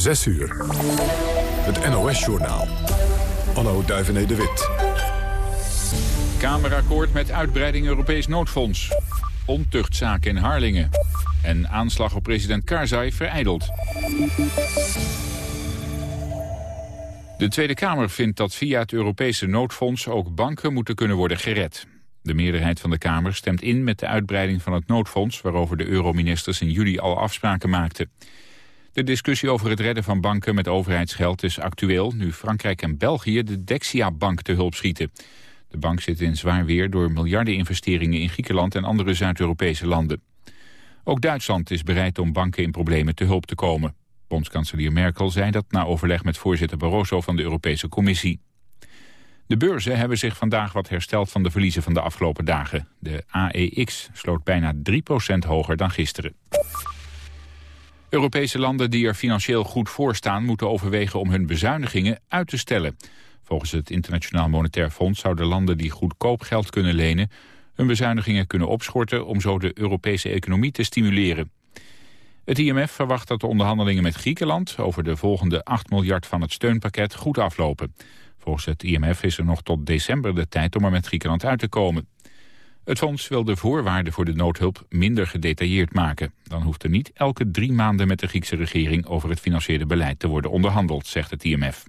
6 uur. Het NOS-journaal. Anno Duivené de Wit. Kamerakkoord met uitbreiding Europees noodfonds. Ontuchtzaak in Harlingen. En aanslag op president Karzai vereideld. De Tweede Kamer vindt dat via het Europese noodfonds ook banken moeten kunnen worden gered. De meerderheid van de Kamer stemt in met de uitbreiding van het noodfonds... waarover de euroministers in juli al afspraken maakten. De discussie over het redden van banken met overheidsgeld is actueel... nu Frankrijk en België de Dexia-bank te hulp schieten. De bank zit in zwaar weer door miljardeninvesteringen in Griekenland... en andere Zuid-Europese landen. Ook Duitsland is bereid om banken in problemen te hulp te komen. Bondskanselier Merkel zei dat na overleg met voorzitter Barroso van de Europese Commissie. De beurzen hebben zich vandaag wat hersteld van de verliezen van de afgelopen dagen. De AEX sloot bijna 3% hoger dan gisteren. Europese landen die er financieel goed voor staan... moeten overwegen om hun bezuinigingen uit te stellen. Volgens het Internationaal Monetair Fonds zouden landen die goedkoop geld kunnen lenen... hun bezuinigingen kunnen opschorten om zo de Europese economie te stimuleren. Het IMF verwacht dat de onderhandelingen met Griekenland... over de volgende 8 miljard van het steunpakket goed aflopen. Volgens het IMF is er nog tot december de tijd om er met Griekenland uit te komen. Het fonds wil de voorwaarden voor de noodhulp minder gedetailleerd maken. Dan hoeft er niet elke drie maanden met de Griekse regering over het financiële beleid te worden onderhandeld, zegt het IMF.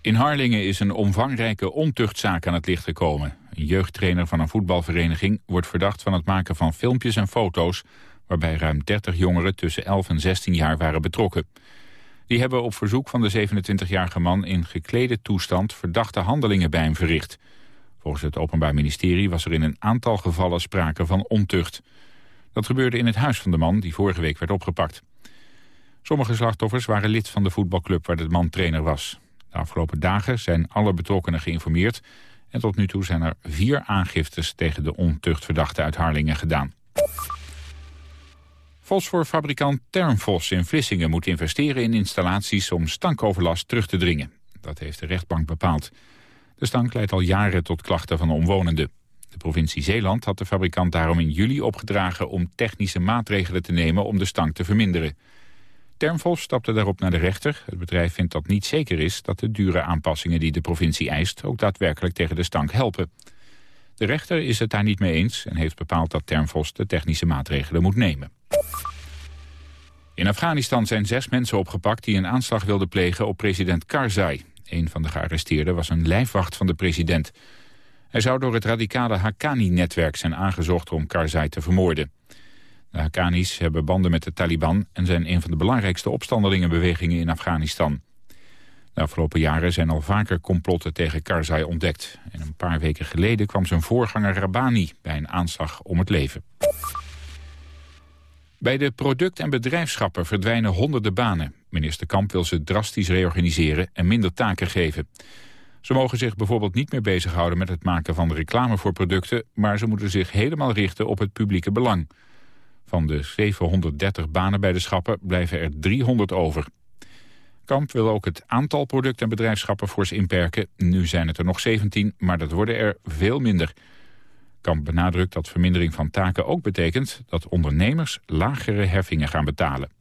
In Harlingen is een omvangrijke ontuchtzaak aan het licht gekomen. Een jeugdtrainer van een voetbalvereniging wordt verdacht van het maken van filmpjes en foto's... waarbij ruim 30 jongeren tussen 11 en 16 jaar waren betrokken. Die hebben op verzoek van de 27-jarige man in geklede toestand verdachte handelingen bij hem verricht... Volgens het Openbaar Ministerie was er in een aantal gevallen sprake van ontucht. Dat gebeurde in het huis van de man die vorige week werd opgepakt. Sommige slachtoffers waren lid van de voetbalclub waar de man trainer was. De afgelopen dagen zijn alle betrokkenen geïnformeerd... en tot nu toe zijn er vier aangiftes tegen de ontuchtverdachte uit Harlingen gedaan. Fosforfabrikant Termfos in Vlissingen moet investeren in installaties om stankoverlast terug te dringen. Dat heeft de rechtbank bepaald. De stank leidt al jaren tot klachten van de omwonenden. De provincie Zeeland had de fabrikant daarom in juli opgedragen... om technische maatregelen te nemen om de stank te verminderen. Termfos stapte daarop naar de rechter. Het bedrijf vindt dat niet zeker is dat de dure aanpassingen die de provincie eist... ook daadwerkelijk tegen de stank helpen. De rechter is het daar niet mee eens en heeft bepaald dat Termfos de technische maatregelen moet nemen. In Afghanistan zijn zes mensen opgepakt die een aanslag wilden plegen op president Karzai. Een van de gearresteerden was een lijfwacht van de president. Hij zou door het radicale Haqqani-netwerk zijn aangezocht om Karzai te vermoorden. De Haqqanis hebben banden met de Taliban en zijn een van de belangrijkste opstandelingenbewegingen in Afghanistan. De afgelopen jaren zijn al vaker complotten tegen Karzai ontdekt. En een paar weken geleden kwam zijn voorganger Rabani bij een aanslag om het leven. Bij de product- en bedrijfschappen verdwijnen honderden banen. Minister Kamp wil ze drastisch reorganiseren en minder taken geven. Ze mogen zich bijvoorbeeld niet meer bezighouden met het maken van reclame voor producten... maar ze moeten zich helemaal richten op het publieke belang. Van de 730 banen bij de schappen blijven er 300 over. Kamp wil ook het aantal product- en bedrijfschappen fors inperken. Nu zijn het er nog 17, maar dat worden er veel minder... Kamp benadrukt dat vermindering van taken ook betekent dat ondernemers lagere heffingen gaan betalen.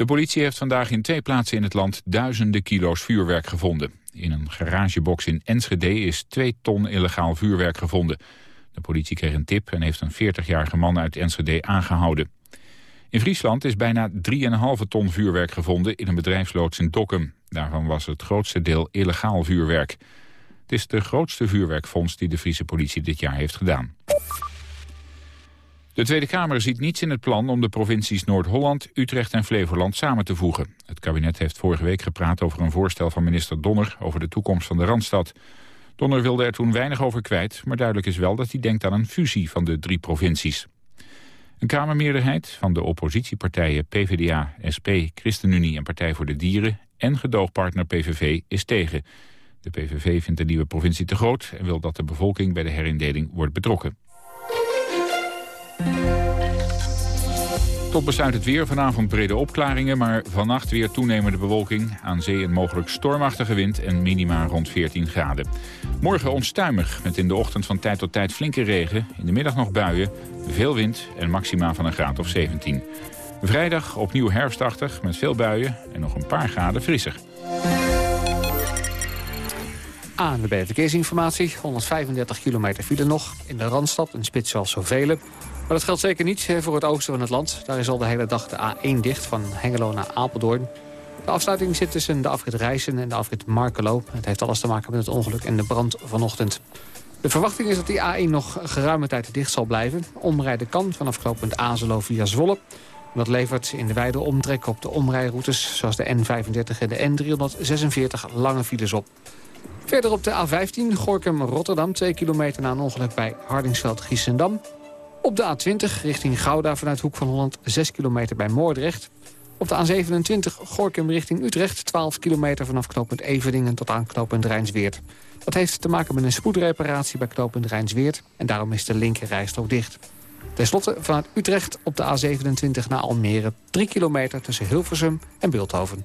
De politie heeft vandaag in twee plaatsen in het land duizenden kilo's vuurwerk gevonden. In een garagebox in Enschede is twee ton illegaal vuurwerk gevonden. De politie kreeg een tip en heeft een 40-jarige man uit Enschede aangehouden. In Friesland is bijna 3,5 ton vuurwerk gevonden in een bedrijfsloods in Dokkum. Daarvan was het grootste deel illegaal vuurwerk. Het is de grootste vuurwerkfonds die de Friese politie dit jaar heeft gedaan. De Tweede Kamer ziet niets in het plan om de provincies Noord-Holland, Utrecht en Flevoland samen te voegen. Het kabinet heeft vorige week gepraat over een voorstel van minister Donner over de toekomst van de Randstad. Donner wilde er toen weinig over kwijt, maar duidelijk is wel dat hij denkt aan een fusie van de drie provincies. Een Kamermeerderheid van de oppositiepartijen PvdA, SP, ChristenUnie en Partij voor de Dieren en gedoogpartner PVV is tegen. De PVV vindt de nieuwe provincie te groot en wil dat de bevolking bij de herindeling wordt betrokken. Tot besluit het weer. Vanavond brede opklaringen, maar vannacht weer toenemende bewolking. Aan zee een mogelijk stormachtige wind en minima rond 14 graden. Morgen onstuimig, met in de ochtend van tijd tot tijd flinke regen. In de middag nog buien, veel wind en maxima van een graad of 17. Vrijdag opnieuw herfstachtig met veel buien en nog een paar graden frisser. Aan de verkeersinformatie. 135 kilometer file nog. In de Randstad een spits zoals zoveel. Maar dat geldt zeker niet voor het oosten van het land. Daar is al de hele dag de A1 dicht van Hengelo naar Apeldoorn. De afsluiting zit tussen de afrit Rijssen en de afrit Markelo. Het heeft alles te maken met het ongeluk en de brand vanochtend. De verwachting is dat die A1 nog geruime tijd dicht zal blijven. Omrijden kan vanaf knooppunt Azelo via Zwolle. Dat levert in de wijde omtrek op de omrijroutes... zoals de N35 en de N346 lange files op. Verder op de A15 Gorkum-Rotterdam... 2 kilometer na een ongeluk bij Hardingsveld-Giessendam. Op de A20 richting Gouda vanuit Hoek van Holland... 6 kilometer bij Moordrecht. Op de A27 Gorkum richting Utrecht... 12 kilometer vanaf knooppunt Eveningen tot aan knooppunt Rijnsweert. Dat heeft te maken met een spoedreparatie bij knooppunt Rijnsweert... en daarom is de linker rijstrook dicht. Ten slotte vanuit Utrecht op de A27 naar Almere... 3 kilometer tussen Hilversum en Beeldhoven.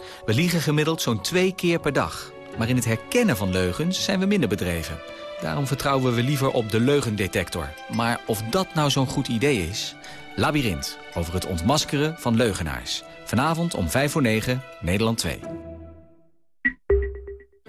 We liegen gemiddeld zo'n twee keer per dag. Maar in het herkennen van leugens zijn we minder bedreven. Daarom vertrouwen we liever op de leugendetector. Maar of dat nou zo'n goed idee is? Labyrinth, over het ontmaskeren van leugenaars. Vanavond om 5 voor 9, Nederland 2.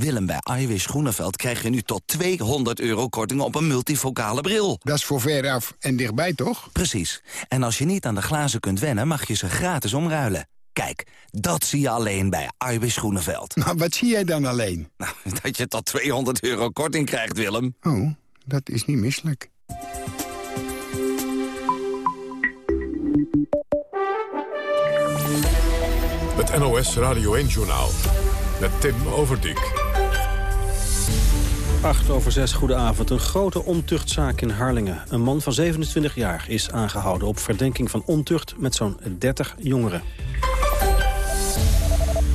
Willem, bij Iwis Groeneveld krijg je nu tot 200 euro korting op een multifocale bril. Dat is voor veraf en dichtbij, toch? Precies. En als je niet aan de glazen kunt wennen, mag je ze gratis omruilen. Kijk, dat zie je alleen bij Iwis Groeneveld. Maar wat zie jij dan alleen? Nou, dat je tot 200 euro korting krijgt, Willem. Oh, dat is niet misselijk. Het NOS Radio 1-journaal met Tim Overdijk. 8 over 6, goedenavond. Een grote ontuchtzaak in Harlingen. Een man van 27 jaar is aangehouden op verdenking van ontucht met zo'n 30 jongeren.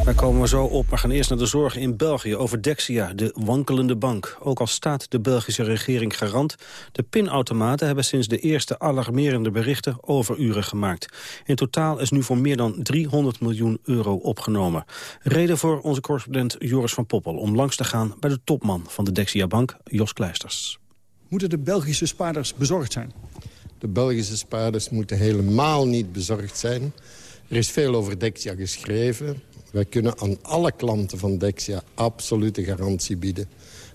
Daar komen we zo op, maar gaan eerst naar de zorgen in België over Dexia, de wankelende bank. Ook al staat de Belgische regering garant, de pinautomaten hebben sinds de eerste alarmerende berichten overuren gemaakt. In totaal is nu voor meer dan 300 miljoen euro opgenomen. Reden voor onze correspondent Joris van Poppel om langs te gaan bij de topman van de Dexia Bank, Jos Kleisters. Moeten de Belgische spaarders bezorgd zijn? De Belgische spaarders moeten helemaal niet bezorgd zijn. Er is veel over Dexia geschreven. Wij kunnen aan alle klanten van Dexia absolute garantie bieden.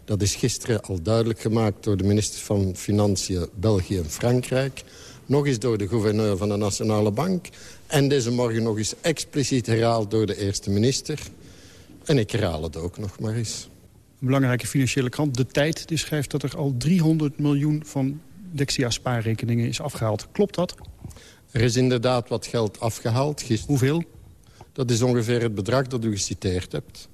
Dat is gisteren al duidelijk gemaakt door de minister van Financiën België en Frankrijk. Nog eens door de gouverneur van de Nationale Bank. En deze morgen nog eens expliciet herhaald door de eerste minister. En ik herhaal het ook nog maar eens. Een belangrijke financiële krant, De Tijd, die schrijft dat er al 300 miljoen van Dexia spaarrekeningen is afgehaald. Klopt dat? Er is inderdaad wat geld afgehaald. Hoeveel? Dat is ongeveer het bedrag dat u geciteerd hebt.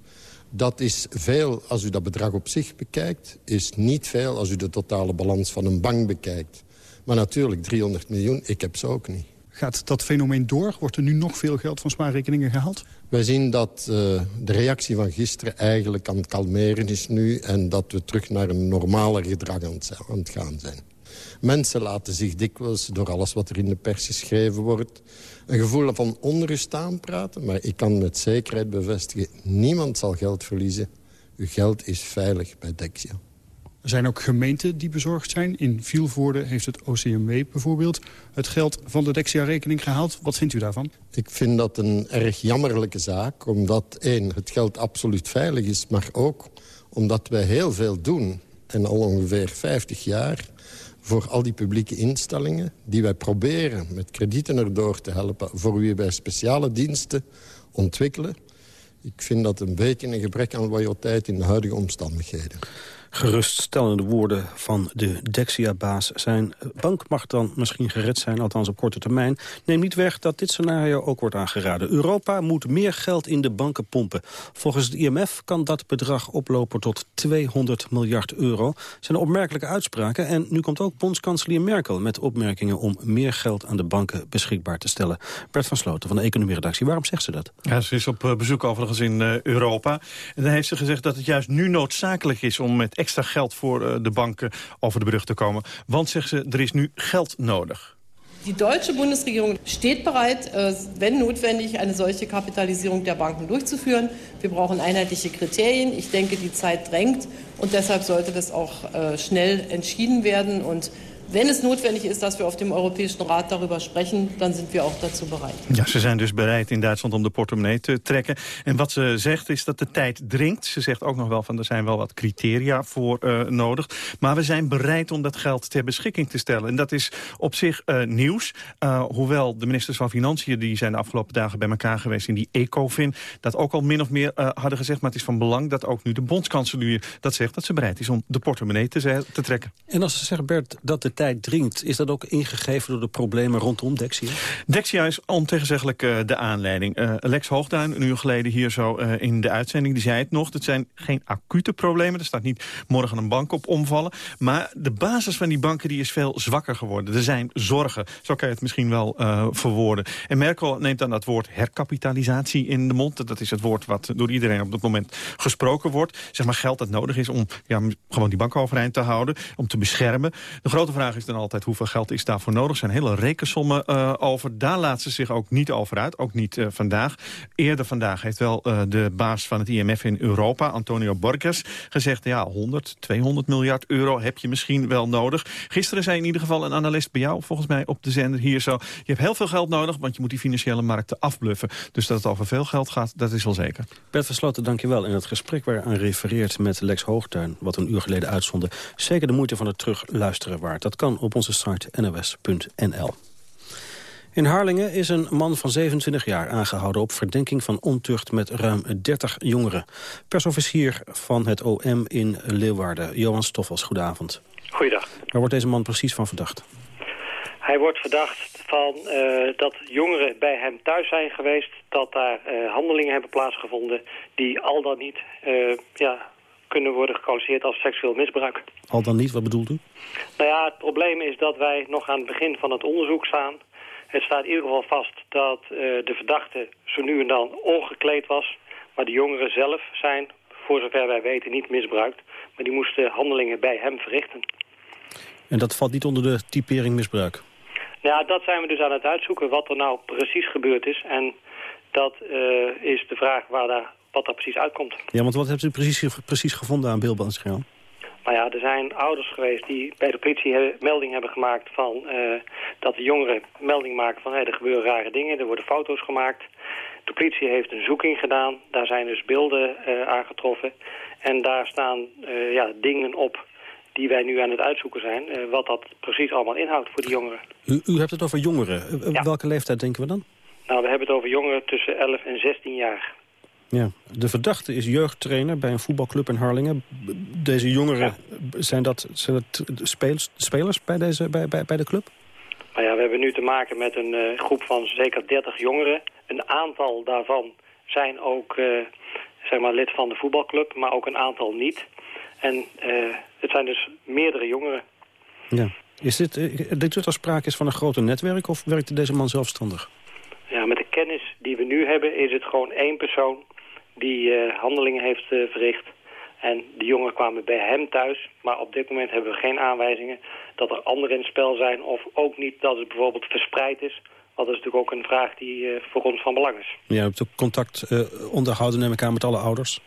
Dat is veel als u dat bedrag op zich bekijkt. Is niet veel als u de totale balans van een bank bekijkt. Maar natuurlijk, 300 miljoen, ik heb ze ook niet. Gaat dat fenomeen door? Wordt er nu nog veel geld van spaarrekeningen gehaald? Wij zien dat uh, de reactie van gisteren eigenlijk aan het kalmeren is nu... en dat we terug naar een normaler gedrag aan het gaan zijn. Mensen laten zich dikwijls door alles wat er in de pers geschreven wordt... een gevoel van onrust aanpraten. Maar ik kan met zekerheid bevestigen, niemand zal geld verliezen. Uw geld is veilig bij Dexia. Er zijn ook gemeenten die bezorgd zijn. In Vielvoorde heeft het OCMW bijvoorbeeld het geld van de Dexia-rekening gehaald. Wat vindt u daarvan? Ik vind dat een erg jammerlijke zaak. Omdat één, het geld absoluut veilig is. Maar ook omdat wij heel veel doen. En al ongeveer 50 jaar voor al die publieke instellingen... die wij proberen met kredieten erdoor te helpen... voor wie wij speciale diensten ontwikkelen. Ik vind dat een beetje een gebrek aan loyaliteit in de huidige omstandigheden. Geruststellende woorden van de Dexia-baas. Zijn bank mag dan misschien gered zijn, althans op korte termijn. Neem niet weg dat dit scenario ook wordt aangeraden. Europa moet meer geld in de banken pompen. Volgens het IMF kan dat bedrag oplopen tot 200 miljard euro. Dat zijn opmerkelijke uitspraken. En nu komt ook bondskanselier Merkel met opmerkingen... om meer geld aan de banken beschikbaar te stellen. Bert van Sloten van de Economie-redactie. Waarom zegt ze dat? Ja, ze is op eh, bezoek overigens in uh, Europa. En dan heeft ze gezegd dat het juist nu noodzakelijk is... om met extra geld voor uh, de banken over de brug te komen. Want, zegt ze, er is nu geld nodig. Die deutsche Bundesregierung steht bereit, äh, wenn notwendig, eine solche Kapitalisierung der Banken durchzuführen. Wir brauchen einheitliche Kriterien. Ich denke, die Zeit drängt und deshalb sollte das auch äh, schnell entschieden werden. Und wenn es notwendig ist, dass wir auf dem Europäischen Rat darüber sprechen, dann sind wir auch dazu bereit. Ja, ze zijn dus bereid in Duitsland om de portemonnee te trekken. En wat ze zegt is dat de tijd dringt. Ze zegt ook nog wel van er zijn wel wat criteria voor uh, nodig. Maar we zijn bereid om dat geld ter beschikking te stellen. En dat is op zich uh, nieuws. Uh, hoewel de ministers van Financiën die zijn de afgelopen dagen bij elkaar geweest in die ECOFIN. Dat ook al min of meer hadden gezegd. Maar het is van belang dat ook nu de bondskanselier dat zegt. Dat ze bereid is om de portemonnee te, te trekken. En als ze zeggen Bert dat de tijd dringt. Is dat ook ingegeven door de problemen rondom Dexia? Dexia is ontegenzeggelijk uh, de aanleiding. Uh, Lex Hoogduin, een uur geleden hier zo uh, in de uitzending, die zei het nog. Het zijn geen acute problemen. Er staat niet morgen een bank op omvallen. Maar de basis van die banken die is veel zwakker geworden. Er zijn zorgen. Zo kan je het misschien wel verwoorden. En Merkel neemt dan dat woord herkapitalisatie in de mond. Dat is het woord wat door iedereen op dat moment gesproken wordt. Zeg maar geld dat nodig is om ja, gewoon die banken overeind te houden. Om te beschermen. De grote vraag is dan altijd hoeveel geld is daarvoor nodig. Er zijn hele rekensommen uh, over. Daar laat ze zich ook niet over uit, ook niet uh, vandaag. Eerder vandaag heeft wel uh, de baas van het IMF in Europa, Antonio Borges, gezegd... ja, 100, 200 miljard euro heb je misschien wel nodig. Gisteren zei in ieder geval een analist bij jou, volgens mij op de zender hier zo... je hebt heel veel geld nodig, want je moet die financiële markten afbluffen. Dus dat het over veel geld gaat, dat is wel zeker. Bert Versloten, dankjewel. In het gesprek waar aan refereert met Lex Hoogtuin... wat een uur geleden uitzonde, zeker de moeite van het terugluisteren waard. Kan op onze site nws.nl. In Harlingen is een man van 27 jaar aangehouden op verdenking van ontucht met ruim 30 jongeren. Persofficier van het OM in Leeuwarden, Johan Stoffels, goedenavond. Goeiedag. Waar wordt deze man precies van verdacht? Hij wordt verdacht van uh, dat jongeren bij hem thuis zijn geweest, dat daar uh, handelingen hebben plaatsgevonden die al dan niet uh, ja, kunnen worden gekwalificeerd als seksueel misbruik. Al dan niet, wat bedoelt u? Nou ja, het probleem is dat wij nog aan het begin van het onderzoek staan. Het staat in ieder geval vast dat uh, de verdachte zo nu en dan ongekleed was. Maar de jongeren zelf zijn, voor zover wij weten, niet misbruikt. Maar die moesten handelingen bij hem verrichten. En dat valt niet onder de typering misbruik? Nou ja, dat zijn we dus aan het uitzoeken, wat er nou precies gebeurd is. En dat uh, is de vraag waar daar wat daar precies uitkomt. Ja, want wat hebt u precies, precies gevonden aan beeldbandscherm? Nou ja, er zijn ouders geweest die bij de politie melding hebben gemaakt van uh, dat de jongeren melding maken van hey, er gebeuren rare dingen, er worden foto's gemaakt. De politie heeft een zoeking gedaan, daar zijn dus beelden uh, aangetroffen en daar staan uh, ja, dingen op die wij nu aan het uitzoeken zijn, wat dat precies allemaal inhoudt voor die jongeren. U, u hebt het over jongeren. Ja. Welke leeftijd denken we dan? Nou, we hebben het over jongeren tussen 11 en 16 jaar. Ja, de verdachte is jeugdtrainer bij een voetbalclub in Harlingen. Deze jongeren, ja. zijn, dat, zijn dat spelers, spelers bij, deze, bij, bij, bij de club? Nou ja, we hebben nu te maken met een uh, groep van zeker 30 jongeren. Een aantal daarvan zijn ook uh, zeg maar lid van de voetbalclub, maar ook een aantal niet. En uh, het zijn dus meerdere jongeren. Ja. Is dit, er sprake is van een groter netwerk of werkte deze man zelfstandig? Ja, met de kennis die we nu hebben is het gewoon één persoon die uh, handelingen heeft uh, verricht. En de jongeren kwamen bij hem thuis. Maar op dit moment hebben we geen aanwijzingen dat er anderen in het spel zijn. Of ook niet dat het bijvoorbeeld verspreid is. Dat is natuurlijk ook een vraag die uh, voor ons van belang is. Ja, u hebt ook contact onderhouden neem ik aan met alle ouders?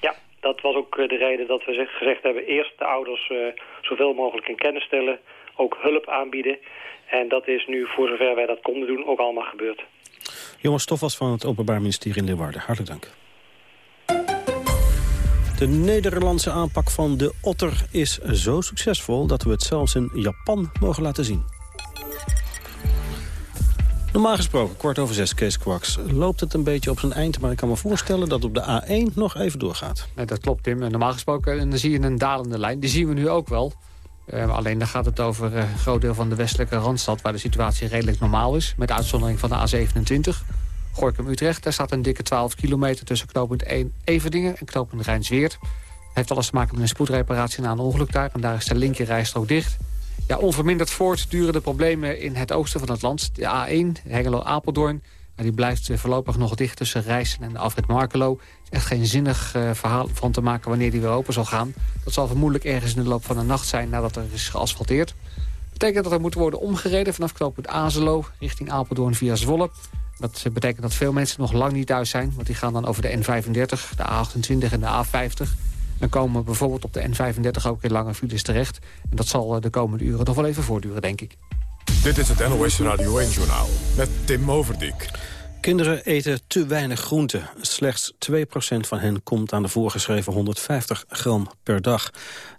Ja, dat was ook de reden dat we gezegd hebben... eerst de ouders zoveel mogelijk in kennis stellen. Ook hulp aanbieden. En dat is nu, voor zover wij dat konden doen, ook allemaal gebeurd. Johan Stoffels van het Openbaar Ministerie in Leeuwarden. Hartelijk dank. De Nederlandse aanpak van de otter is zo succesvol... dat we het zelfs in Japan mogen laten zien. Normaal gesproken, kwart over zes, Kees Kwaks. Loopt het een beetje op zijn eind, maar ik kan me voorstellen... dat op de A1 nog even doorgaat. Dat klopt, Tim. Normaal gesproken dan zie je een dalende lijn. Die zien we nu ook wel. Uh, alleen dan gaat het over uh, een groot deel van de westelijke Randstad... waar de situatie redelijk normaal is, met uitzondering van de A27. Gorkum-Utrecht, daar staat een dikke 12 kilometer... tussen knooppunt 1 Everdingen en knooppunt Rijnsweert. heeft alles te maken met een spoedreparatie na een ongeluk daar... en daar is de linkerrijstrook dicht... Ja, onverminderd voortduren de problemen in het oosten van het land. De A1, Hengelo-Apeldoorn, die blijft voorlopig nog dicht tussen Rijssen en de Afrit Markelo. Er is echt geen zinnig uh, verhaal van te maken wanneer die weer open zal gaan. Dat zal vermoedelijk ergens in de loop van de nacht zijn nadat er is geasfalteerd. Dat betekent dat er moet worden omgereden vanaf knooppunt Azelo richting Apeldoorn via Zwolle. Dat betekent dat veel mensen nog lang niet thuis zijn, want die gaan dan over de N35, de A28 en de A50 dan komen we bijvoorbeeld op de N35 ook in lange files terecht. En dat zal eh, de komende uren nog wel even voortduren, denk ik. Dit is het NOS Radio 1-journaal met Tim Overdijk. Kinderen eten te weinig groente. Slechts 2% van hen komt aan de voorgeschreven 150 gram per dag.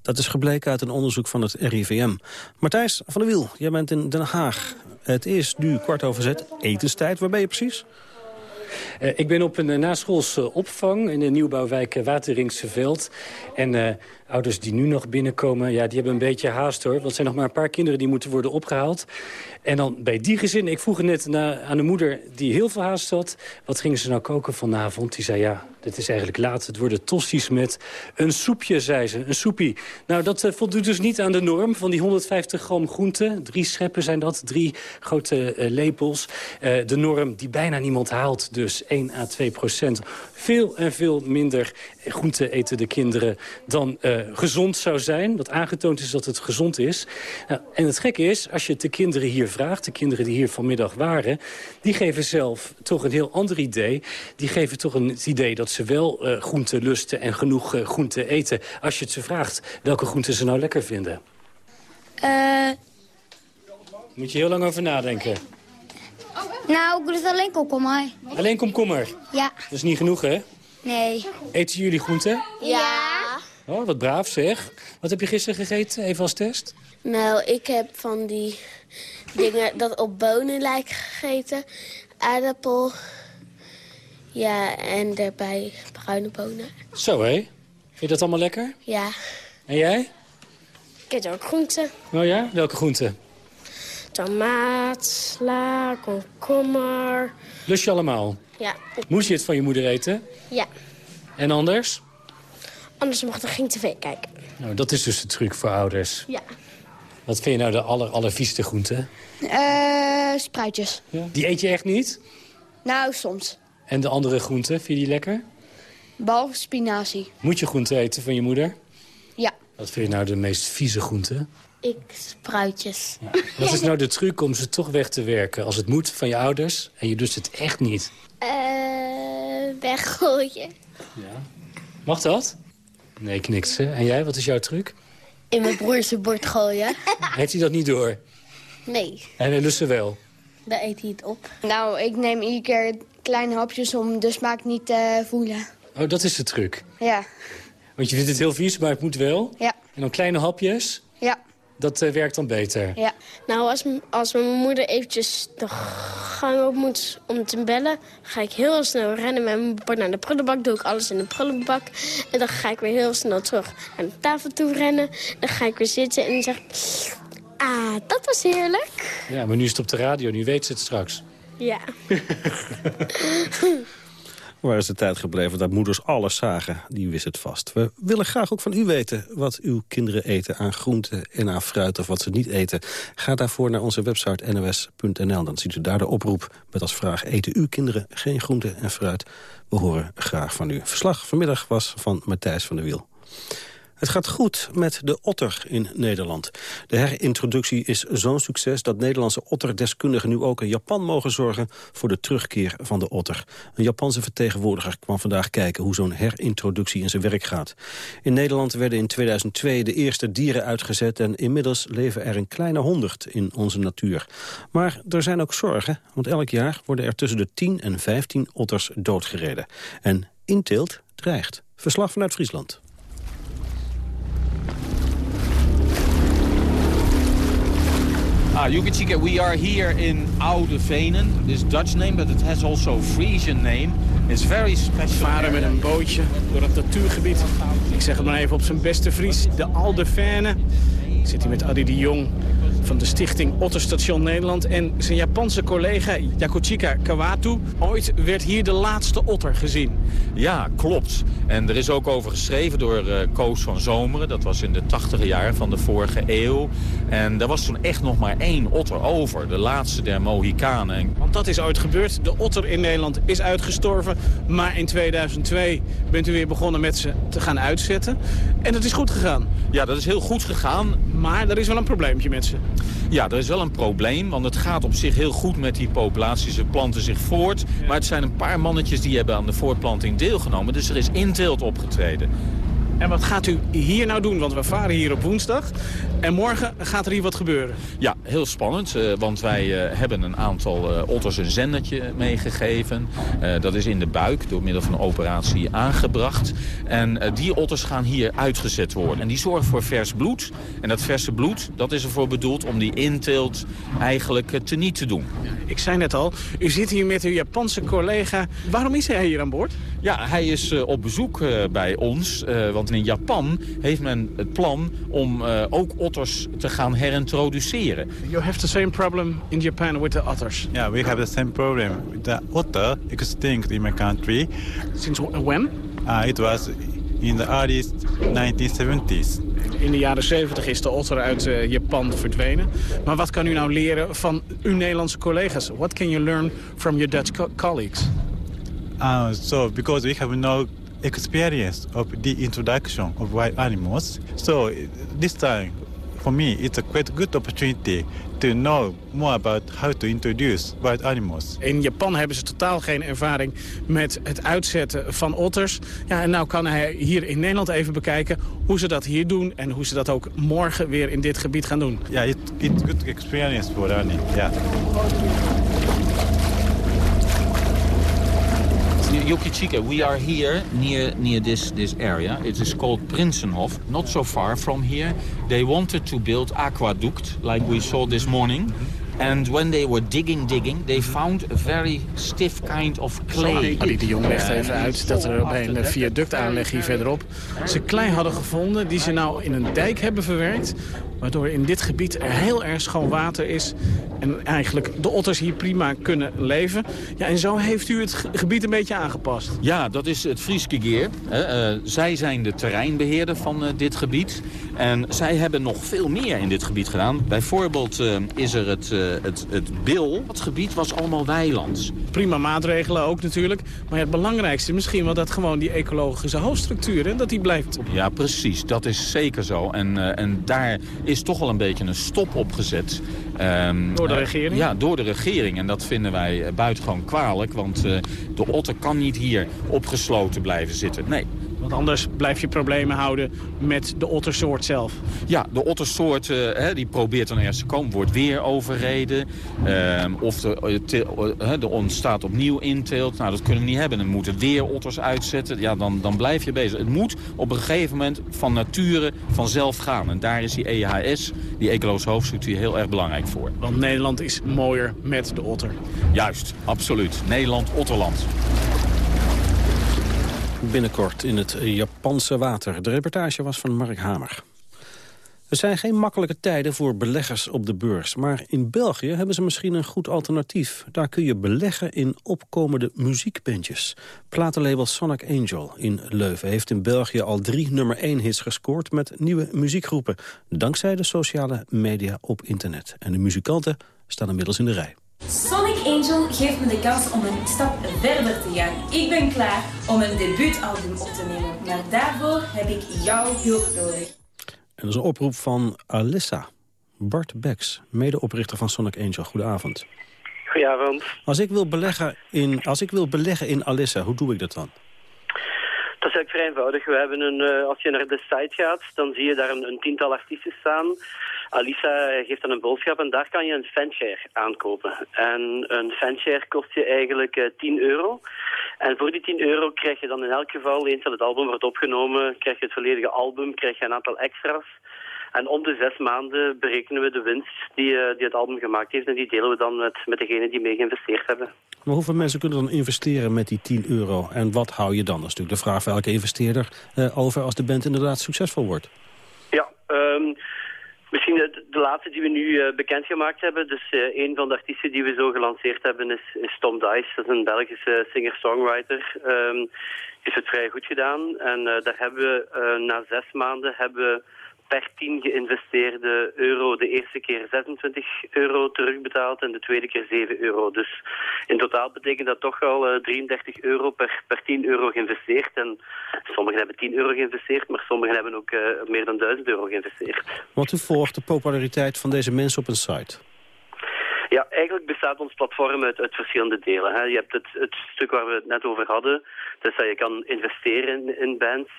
Dat is gebleken uit een onderzoek van het RIVM. Martijs van der Wiel, jij bent in Den Haag. Het is nu kwart over zet, etenstijd. Waar ben je precies? Uh, ik ben op een uh, naschoolse opvang in de nieuwbouwwijk Wateringse Veld. En ouders die nu nog binnenkomen, ja, die hebben een beetje haast hoor. Want er zijn nog maar een paar kinderen die moeten worden opgehaald. En dan bij die gezin, ik vroeg net aan de moeder die heel veel haast had... wat gingen ze nou koken vanavond? Die zei, ja, dit is eigenlijk laat. Het worden tosti's met een soepje, zei ze, een soepie. Nou, dat uh, voldoet dus niet aan de norm van die 150 gram groente. Drie scheppen zijn dat, drie grote uh, lepels. Uh, de norm die bijna niemand haalt, dus 1 à 2 procent. Veel en veel minder groente eten de kinderen dan gezond zou zijn. Wat aangetoond is dat het gezond is. Nou, en het gekke is, als je het de kinderen hier vraagt... de kinderen die hier vanmiddag waren... die geven zelf toch een heel ander idee. Die geven toch een, het idee dat ze wel uh, groenten lusten en genoeg uh, groenten eten. Als je het ze vraagt welke groenten ze nou lekker vinden. Uh... Moet je heel lang over nadenken. Nou, ik het alleen komkommer. Alleen komkommer? Ja. Dat is niet genoeg, hè? Nee. Eten jullie groenten? Ja. Oh, wat braaf zeg. Wat heb je gisteren gegeten, even als test? Nou, ik heb van die dingen dat op bonen lijkt gegeten. Aardappel. Ja, en daarbij bruine bonen. Zo, hé. Vind je dat allemaal lekker? Ja. En jij? Ik eet ook groenten. Oh ja? Welke groenten? Tomaat, sla, komkommer. Lust je allemaal? Ja. Moest je het van je moeder eten? Ja. En anders? Anders mocht er geen tv kijken. Nou, dat is dus de truc voor ouders. Ja. Wat vind je nou de aller, allervieste groente? Uh, spruitjes. Ja. Die eet je echt niet? Nou, soms. En de andere groenten, vind je die lekker? Behalve spinazie. Moet je groente eten van je moeder? Ja. Wat vind je nou de meest vieze groente? Ik spruitjes. Ja. Wat is nou de truc om ze toch weg te werken? Als het moet van je ouders en je doet het echt niet? Uh, weggooien. Ja. Mag dat? Nee, knikt ze. En jij, wat is jouw truc? In mijn broerse bord gooien. Heeft hij dat niet door? Nee. En hij lust ze wel? Dan eet hij het op. Nou, ik neem iedere keer kleine hapjes om de smaak niet te voelen. Oh, dat is de truc? Ja. Want je vindt het heel vies, maar het moet wel? Ja. En dan kleine hapjes? Ja. Dat uh, werkt dan beter? Ja. Nou, als, als mijn moeder eventjes de gang op moet om te bellen... ga ik heel snel rennen met mijn bord naar de prullenbak. Doe ik alles in de prullenbak. En dan ga ik weer heel snel terug naar de tafel toe rennen. Dan ga ik weer zitten en dan zeg. Ah, dat was heerlijk. Ja, maar nu is het op de radio. Nu weet ze het straks. Ja. Waar is de tijd gebleven dat moeders alles zagen? Die wist het vast. We willen graag ook van u weten wat uw kinderen eten aan groenten en aan fruit of wat ze niet eten. Ga daarvoor naar onze website nos.nl. Dan ziet u daar de oproep met als vraag... eten uw kinderen geen groenten en fruit? We horen graag van u. Verslag vanmiddag was van Matthijs van der Wiel. Het gaat goed met de otter in Nederland. De herintroductie is zo'n succes dat Nederlandse otterdeskundigen nu ook in Japan mogen zorgen voor de terugkeer van de otter. Een Japanse vertegenwoordiger kwam vandaag kijken hoe zo'n herintroductie in zijn werk gaat. In Nederland werden in 2002 de eerste dieren uitgezet en inmiddels leven er een kleine honderd in onze natuur. Maar er zijn ook zorgen, want elk jaar worden er tussen de 10 en 15 otters doodgereden. En inteelt dreigt. Verslag vanuit Friesland. Ah, you can see we are here in Oude Venen. This Dutch name, but it has also Frisian name. It's very special. Varen met een bootje door het natuurgebied. Ik zeg het maar even op zijn beste Fries. De Alde Venen. Ik zit hier met Adi de Jong van de stichting Otterstation Nederland... en zijn Japanse collega Yakuchika Kawatu. Ooit werd hier de laatste otter gezien. Ja, klopt. En er is ook over geschreven door uh, Koos van Zomeren. Dat was in de tachtige jaren van de vorige eeuw. En er was toen echt nog maar één otter over. De laatste der Mohikanen. Want dat is ooit gebeurd. De otter in Nederland is uitgestorven. Maar in 2002 bent u weer begonnen met ze te gaan uitzetten. En dat is goed gegaan. Ja, dat is heel goed gegaan. Maar er is wel een probleempje met ze. Ja, er is wel een probleem, want het gaat op zich heel goed met die populatie. Ze planten zich voort, maar het zijn een paar mannetjes die hebben aan de voortplanting deelgenomen. Dus er is inteelt opgetreden. En wat gaat u hier nou doen? Want we varen hier op woensdag. En morgen gaat er hier wat gebeuren. Ja, heel spannend. Uh, want wij uh, hebben een aantal uh, otters een zendertje meegegeven. dat is in de buik door middel van een operatie aangebracht. En die otters gaan hier uitgezet worden. En die zorgen voor vers bloed. En dat verse bloed, dat is ervoor bedoeld om die inteelt eigenlijk teniet te doen. Ik zei net al, u zit hier met uw Japanse collega. Waarom is hij hier aan boord? Ja, hij is op bezoek bij ons. want in Japan heeft men het plan om uh, ook otters te gaan herintroduceren. You have the same problem in Japan with the otters. Yeah, we have the same problem. The otter extinct in my country. Since when? Uh, it was in the early 1970s. In de jaren 70 is de otter uit Japan verdwenen. Maar wat kan u nou leren van uw Nederlandse collega's? What can you learn from your Dutch co colleagues? Uh, so, because we have no experience of the introduction of wild animals. So this time, for me, it's a quite good opportunity to know more about how to introduce wild animals. In Japan hebben ze totaal geen ervaring met het uitzetten van otters. Ja, en nou kan hij hier in Nederland even bekijken hoe ze dat hier doen... en hoe ze dat ook morgen weer in dit gebied gaan doen. Ja, yeah, it, it's good experience for learning, ja. Yokichika, we are here near near this this area. It is called Prinsenhof, not so far from here. They wanted to build aqueduct, like we saw this morning. And when they were digging, digging, they found a very stiff kind of clay. Adi de Jong legt even uit dat er bij een viaductaanleg hier verderop... ze klei hadden gevonden die ze nou in een dijk hebben verwerkt... waardoor in dit gebied er heel erg schoon water is... en eigenlijk de otters hier prima kunnen leven. Ja, en zo heeft u het gebied een beetje aangepast. Ja, dat is het Frieske Geer. Uh, zij zijn de terreinbeheerder van uh, dit gebied. En zij hebben nog veel meer in dit gebied gedaan. Bijvoorbeeld uh, is er het, het, het Bil. Het gebied was allemaal weilands. Prima maatregelen ook natuurlijk. Maar het belangrijkste misschien wel dat gewoon die ecologische hoofdstructuur... Hè, dat die blijft. Ja, precies. Dat is zeker zo. En, en daar is toch wel een beetje een stop op gezet. Um, door de regering? Ja, door de regering. En dat vinden wij buitengewoon kwalijk. Want uh, de otter kan niet hier opgesloten blijven zitten. Nee. Want anders blijf je problemen houden met de ottersoort zelf. Ja, de ottersoort uh, hè, die probeert dan ergens te komen. Wordt weer overreden. Uh, of er, er ontstaat opnieuw inteelt. Nou, dat kunnen we niet hebben. Dan moeten weer otters uitzetten. Ja, dan, dan blijf je bezig. Het moet op een gegeven moment van nature vanzelf gaan. En daar is die EHS, die ecologische hoofdstructuur, heel erg belangrijk voor. Want Nederland is mooier met de otter. Juist, absoluut. Nederland, otterland. Binnenkort in het Japanse water. De reportage was van Mark Hamer. Er zijn geen makkelijke tijden voor beleggers op de beurs. Maar in België hebben ze misschien een goed alternatief. Daar kun je beleggen in opkomende muziekbandjes. Platenlabel Sonic Angel in Leuven heeft in België al drie nummer 1 hits gescoord... met nieuwe muziekgroepen, dankzij de sociale media op internet. En de muzikanten staan inmiddels in de rij. Sonic Angel geeft me de kans om een stap verder te gaan. Ik ben klaar om een debuutalbum op te nemen. Maar daarvoor heb ik jouw hulp nodig. En dat is een oproep van Alissa. Bart Becks, medeoprichter van Sonic Angel. Goedenavond. Goedenavond. Als ik wil beleggen in, als ik wil beleggen in Alissa, hoe doe ik dat dan? Dat is eigenlijk vrij eenvoudig. We hebben een, uh, als je naar de site gaat, dan zie je daar een, een tiental artiesten staan. Alisa geeft dan een boodschap en daar kan je een fanshare aankopen. En een fanshare kost je eigenlijk uh, 10 euro. En voor die 10 euro krijg je dan in elk geval, eens dat het album wordt opgenomen, krijg je het volledige album, krijg je een aantal extra's. En om de zes maanden berekenen we de winst die, eh, die het album gemaakt heeft. En die delen we dan met, met degenen die mee geïnvesteerd hebben. Maar hoeveel mensen kunnen dan investeren met die 10 euro? En wat hou je dan? Dat is natuurlijk de vraag voor elke investeerder uh, over als de band inderdaad succesvol wordt. Ja, um, Misschien de, de, laatste die we nu uh, bekendgemaakt hebben. Dus uh, een van de artiesten die we zo gelanceerd hebben is, is Tom Dice. Dat is een Belgische singer-songwriter. Um, is het vrij goed gedaan. En uh, daar hebben we na zes maanden hebben we per 10 geïnvesteerde euro de eerste keer 26 euro terugbetaald en de tweede keer 7 euro. Dus in totaal betekent dat toch al 33 euro per, per 10 euro geïnvesteerd. En sommigen hebben 10 euro geïnvesteerd, maar sommigen hebben ook uh, meer dan 1000 euro geïnvesteerd. Wat u de populariteit van deze mensen op een site? Ja, eigenlijk bestaat ons platform uit, uit verschillende delen. Hè. Je hebt het, het, stuk waar we het net over hadden, dus dat je kan investeren in, in bands.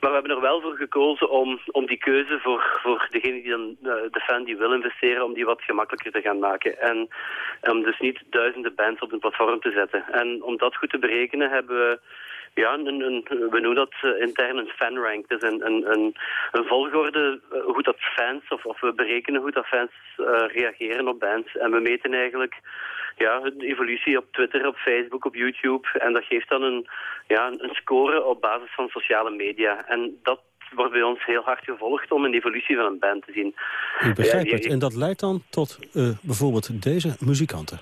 Maar we hebben er wel voor gekozen om, om die keuze voor, voor degene die dan, de fan die wil investeren, om die wat gemakkelijker te gaan maken. En om dus niet duizenden bands op een platform te zetten. En om dat goed te berekenen hebben we ja, een, een, we noemen dat uh, intern een fanrank. Dus een, een, een, een volgorde uh, hoe dat fans, of, of we berekenen hoe dat fans uh, reageren op bands. En we meten eigenlijk ja, de evolutie op Twitter, op Facebook, op YouTube. En dat geeft dan een, ja, een score op basis van sociale media. En dat wordt bij ons heel hard gevolgd om een evolutie van een band te zien. Ik begrijp het. En dat leidt dan tot bijvoorbeeld deze muzikanten.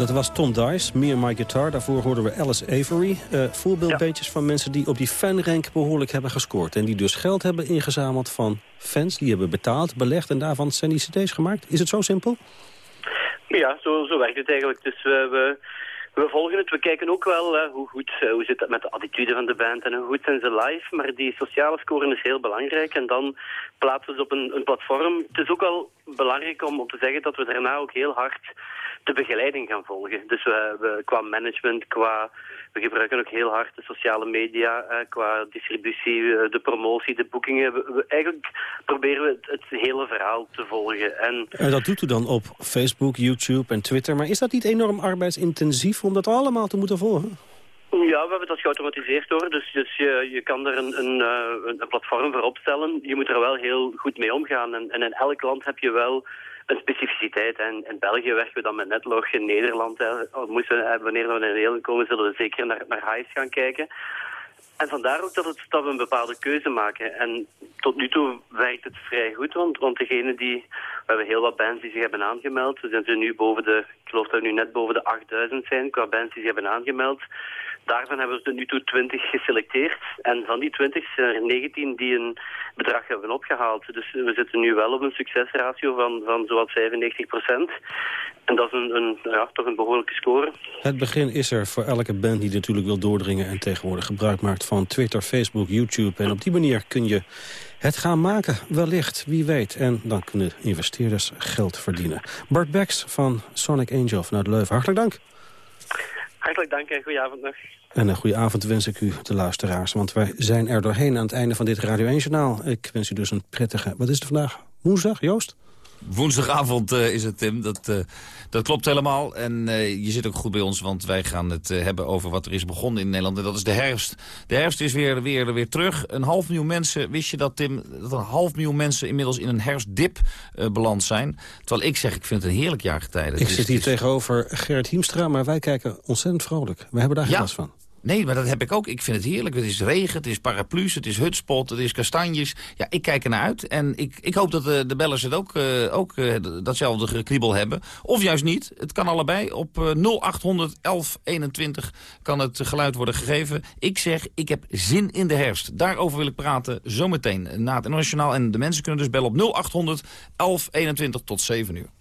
Dat was Tom Dice, Me and My Guitar. Daarvoor hoorden we Alice Avery. Uh, voorbeeldbeetjes ja. van mensen die op die fanrank behoorlijk hebben gescoord. En die dus geld hebben ingezameld van fans. Die hebben betaald, belegd en daarvan zijn die cd's gemaakt. Is het zo simpel? Ja, zo, zo werkt het eigenlijk. Dus we, we, we volgen het. We kijken ook wel uh, hoe goed uh, hoe zit het met de attitude van de band en hoe goed zijn ze live. Maar die sociale score is heel belangrijk. En dan plaatsen we ze op een, een platform. Het is ook wel belangrijk om, om te zeggen dat we daarna ook heel hard de begeleiding gaan volgen. Dus we, we, qua management, qua, we gebruiken ook heel hard de sociale media, eh, qua distributie, uh, de promotie, de boekingen. We, we, eigenlijk proberen we het, het, hele verhaal te volgen. En, en dat doet u dan op Facebook, YouTube en Twitter. Maar is dat niet enorm arbeidsintensief om dat allemaal te moeten volgen? Ja, we hebben dat geautomatiseerd hoor. Dus, dus je, je kan er een, een, een, platform voor opstellen. Je moet er wel heel goed mee omgaan. En, en in elk land heb je wel een specificiteit. En in België werken we dan met Netlog. In Nederland, hè, moesten, wanneer we naar Nederland komen, zullen we zeker naar, naar gaan kijken. En vandaar ook dat, het, dat we een bepaalde keuze maken. En tot nu toe werkt het vrij goed, want, want degene die... We hebben heel wat bands die zich hebben aangemeld. We zijn nu boven de... Ik geloof dat we nu net boven de 8000 zijn qua bands die zich hebben aangemeld. Daarvan hebben we tot nu toe 20 geselecteerd. En van die 20 zijn er 19 die een bedrag hebben opgehaald. Dus we zitten nu wel op een succesratio van, van zowat 95 procent. En dat is een, een, ja, toch een behoorlijke score. Het begin is er voor elke band die natuurlijk wil doordringen... en tegenwoordig gebruik maakt van Twitter, Facebook, YouTube. En op die manier kun je het gaan maken, wellicht, wie weet. En dan kunnen investeerders geld verdienen. Bart Becks van Sonic Angel vanuit Leuven, hartelijk dank. Hartelijk dank en goede avond nog. En een goede avond wens ik u, de luisteraars. Want wij zijn er doorheen aan het einde van dit Radio 1-journaal. Ik wens u dus een prettige... Wat is het vandaag? Woensdag, Joost? Woensdagavond uh, is het, Tim. Dat, uh, dat klopt helemaal. En uh, je zit ook goed bij ons, want wij gaan het hebben over wat er is begonnen in Nederland. En dat is de herfst. De herfst is weer, weer, weer terug. Een half miljoen mensen, wist je dat, Tim? Dat een half miljoen mensen inmiddels in een herfstdip beland zijn. Terwijl ik zeg, ik vind het een heerlijk jaargetijde. Ik zit hier is... tegenover Gerrit Hiemstra, maar wij kijken ontzettend vrolijk. We hebben daar geen ja. last van. Nee, maar dat heb ik ook. Ik vind het heerlijk. Het is regen, het is paraplu's, het is hutspot, het is kastanjes. Ja, ik kijk er naar uit. En ik, ik hoop dat de, de bellers het ook, uh, ook uh, datzelfde gekriebel hebben. Of juist niet. Het kan allebei. Op uh, 0800 1121 kan het geluid worden gegeven. Ik zeg, ik heb zin in de herfst. Daarover wil ik praten zometeen na het internationaal. En de mensen kunnen dus bellen op 0800 1121 tot 7 uur.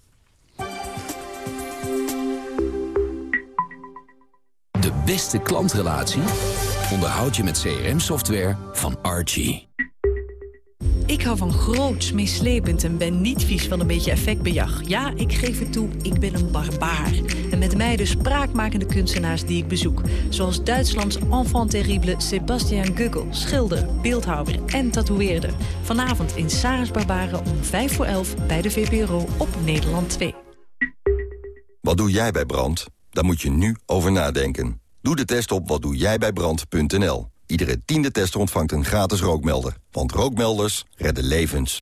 Beste klantrelatie onderhoud je met CRM-software van Archie. Ik hou van groots, meeslepend en ben niet vies van een beetje effectbejag. Ja, ik geef het toe, ik ben een barbaar. En met mij de spraakmakende kunstenaars die ik bezoek. Zoals Duitslands enfant terrible Sebastian Guggel, schilder, beeldhouwer en tatoeëerder. Vanavond in Sarah's Barbaren om 5 voor 11 bij de VPRO op Nederland 2. Wat doe jij bij brand? Daar moet je nu over nadenken. Doe de test op watdoejijbijbrand.nl. Iedere tiende tester ontvangt een gratis rookmelder. Want rookmelders redden levens.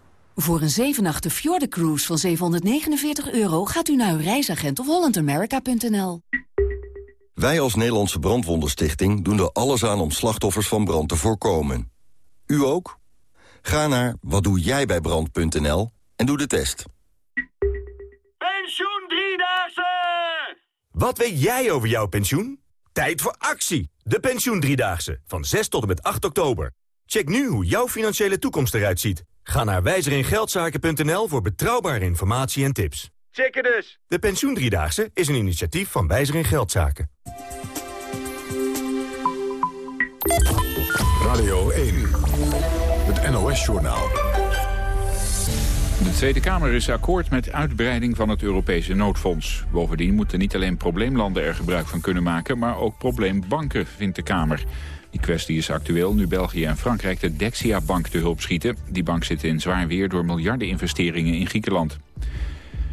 Voor een 7 nachten Cruise van 749 euro gaat u naar uw reisagent of hollandamerica.nl. Wij als Nederlandse Brandwondenstichting doen er alles aan om slachtoffers van brand te voorkomen. U ook? Ga naar watdoejijbijbrand.nl en doe de test. Pensioen Driedaagse! Wat weet jij over jouw pensioen? Tijd voor actie! De Pensioen Driedaagse, van 6 tot en met 8 oktober. Check nu hoe jouw financiële toekomst eruit ziet. Ga naar wijzeringeldzaken.nl voor betrouwbare informatie en tips. Checken dus! De Pensioendriedaagse is een initiatief van Wijzer in Geldzaken. Radio 1, het NOS-journaal. De Tweede Kamer is akkoord met uitbreiding van het Europese noodfonds. Bovendien moeten niet alleen probleemlanden er gebruik van kunnen maken... maar ook probleembanken, vindt de Kamer. Die kwestie is actueel nu België en Frankrijk de Dexia-bank te hulp schieten. Die bank zit in zwaar weer door miljarden investeringen in Griekenland.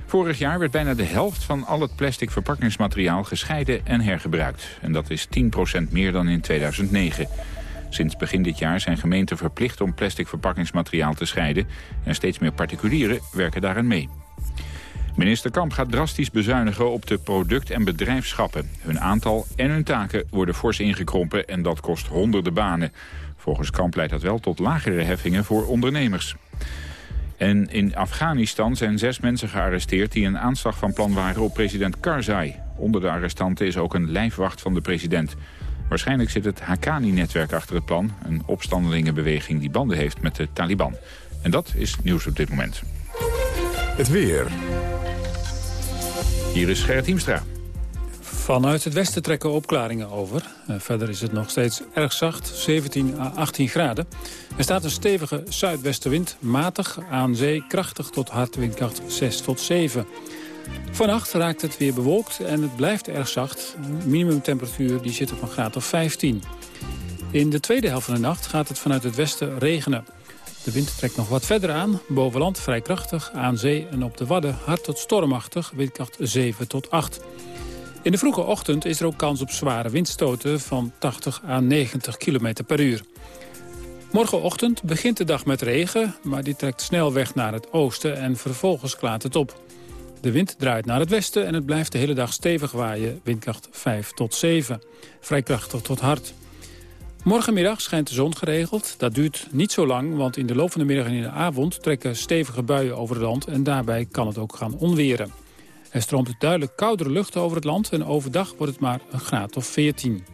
Vorig jaar werd bijna de helft van al het plastic verpakkingsmateriaal gescheiden en hergebruikt. En dat is 10% meer dan in 2009. Sinds begin dit jaar zijn gemeenten verplicht om plastic verpakkingsmateriaal te scheiden... en steeds meer particulieren werken daaraan mee. Minister Kamp gaat drastisch bezuinigen op de product- en bedrijfschappen. Hun aantal en hun taken worden fors ingekrompen en dat kost honderden banen. Volgens Kamp leidt dat wel tot lagere heffingen voor ondernemers. En in Afghanistan zijn zes mensen gearresteerd die een aanslag van plan waren op president Karzai. Onder de arrestanten is ook een lijfwacht van de president. Waarschijnlijk zit het Haqqani-netwerk achter het plan, een opstandelingenbeweging die banden heeft met de Taliban. En dat is nieuws op dit moment. Het weer. Hier is Gerrit Hiemstra. Vanuit het westen trekken opklaringen over. Eh, verder is het nog steeds erg zacht, 17 à 18 graden. Er staat een stevige zuidwestenwind, matig aan zee, krachtig tot hard windkracht 6 tot 7. Vannacht raakt het weer bewolkt en het blijft erg zacht. Minimumtemperatuur die zit op een graad of 15. In de tweede helft van de nacht gaat het vanuit het westen regenen. De wind trekt nog wat verder aan. Boven land vrij krachtig, aan zee en op de Wadden hard tot stormachtig, windkracht 7 tot 8. In de vroege ochtend is er ook kans op zware windstoten van 80 à 90 km per uur. Morgenochtend begint de dag met regen, maar die trekt snel weg naar het oosten en vervolgens klaart het op. De wind draait naar het westen en het blijft de hele dag stevig waaien, windkracht 5 tot 7. Vrij krachtig tot hard. Morgenmiddag schijnt de zon geregeld. Dat duurt niet zo lang, want in de loop van de middag en in de avond... trekken stevige buien over het land en daarbij kan het ook gaan onweren. Er stroomt duidelijk koudere lucht over het land... en overdag wordt het maar een graad of 14.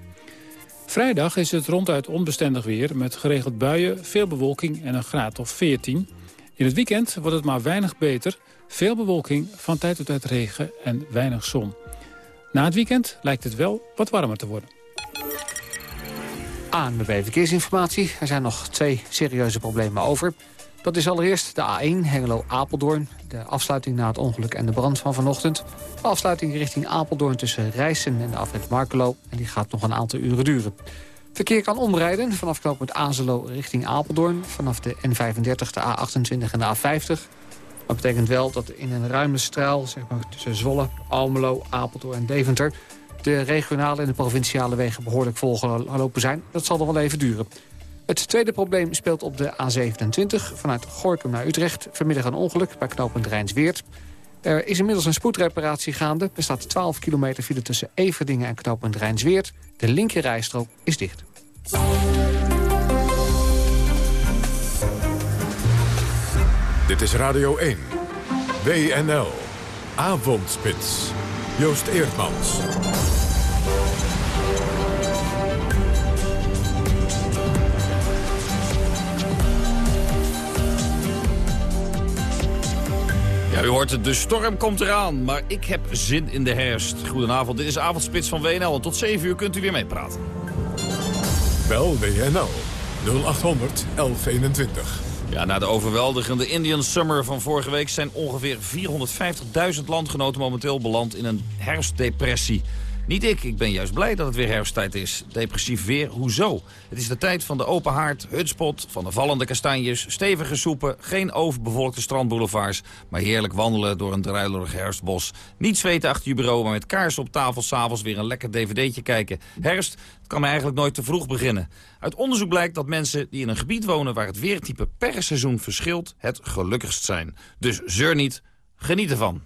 Vrijdag is het ronduit onbestendig weer... met geregeld buien, veel bewolking en een graad of 14. In het weekend wordt het maar weinig beter. Veel bewolking, van tijd tot tijd regen en weinig zon. Na het weekend lijkt het wel wat warmer te worden. ANWB Verkeersinformatie. Er zijn nog twee serieuze problemen over. Dat is allereerst de A1 Hengelo-Apeldoorn. De afsluiting na het ongeluk en de brand van vanochtend. De afsluiting richting Apeldoorn tussen Rijssen en de afrit Markelo. En die gaat nog een aantal uren duren. Verkeer kan omrijden vanaf knooppunt Azelo richting Apeldoorn. Vanaf de N35, de A28 en de A50. Dat betekent wel dat in een ruime straal zeg maar, tussen Zwolle, Almelo, Apeldoorn en Deventer de regionale en de provinciale wegen behoorlijk volgelopen zijn. Dat zal nog wel even duren. Het tweede probleem speelt op de A27 vanuit Gorkum naar Utrecht. Vanmiddag een ongeluk bij knooppunt Rijnsweert. Er is inmiddels een spoedreparatie gaande. Er staat 12 kilometer file tussen Everdingen en knooppunt Rijnsweert. De linkerrijstrook is dicht. Dit is Radio 1. WNL. Avondspits. Joost Eerdmans. Ja, u hoort het, de storm komt eraan, maar ik heb zin in de herfst. Goedenavond, dit is Avondspits van WNL en tot 7 uur kunt u weer meepraten. Bel WNL 0800 1121. Ja, na de overweldigende Indian Summer van vorige week... zijn ongeveer 450.000 landgenoten momenteel beland in een herfstdepressie. Niet ik, ik ben juist blij dat het weer herfsttijd is. Depressief weer, hoezo? Het is de tijd van de open haard, hutspot, van de vallende kastanjes... stevige soepen, geen overbevolkte strandboulevards... maar heerlijk wandelen door een druilerig herfstbos. Niet zweten achter je bureau, maar met kaars op tafel... s'avonds weer een lekker dvd'tje kijken. Herfst het kan eigenlijk nooit te vroeg beginnen. Uit onderzoek blijkt dat mensen die in een gebied wonen... waar het weertype per seizoen verschilt, het gelukkigst zijn. Dus zeur niet, geniet ervan.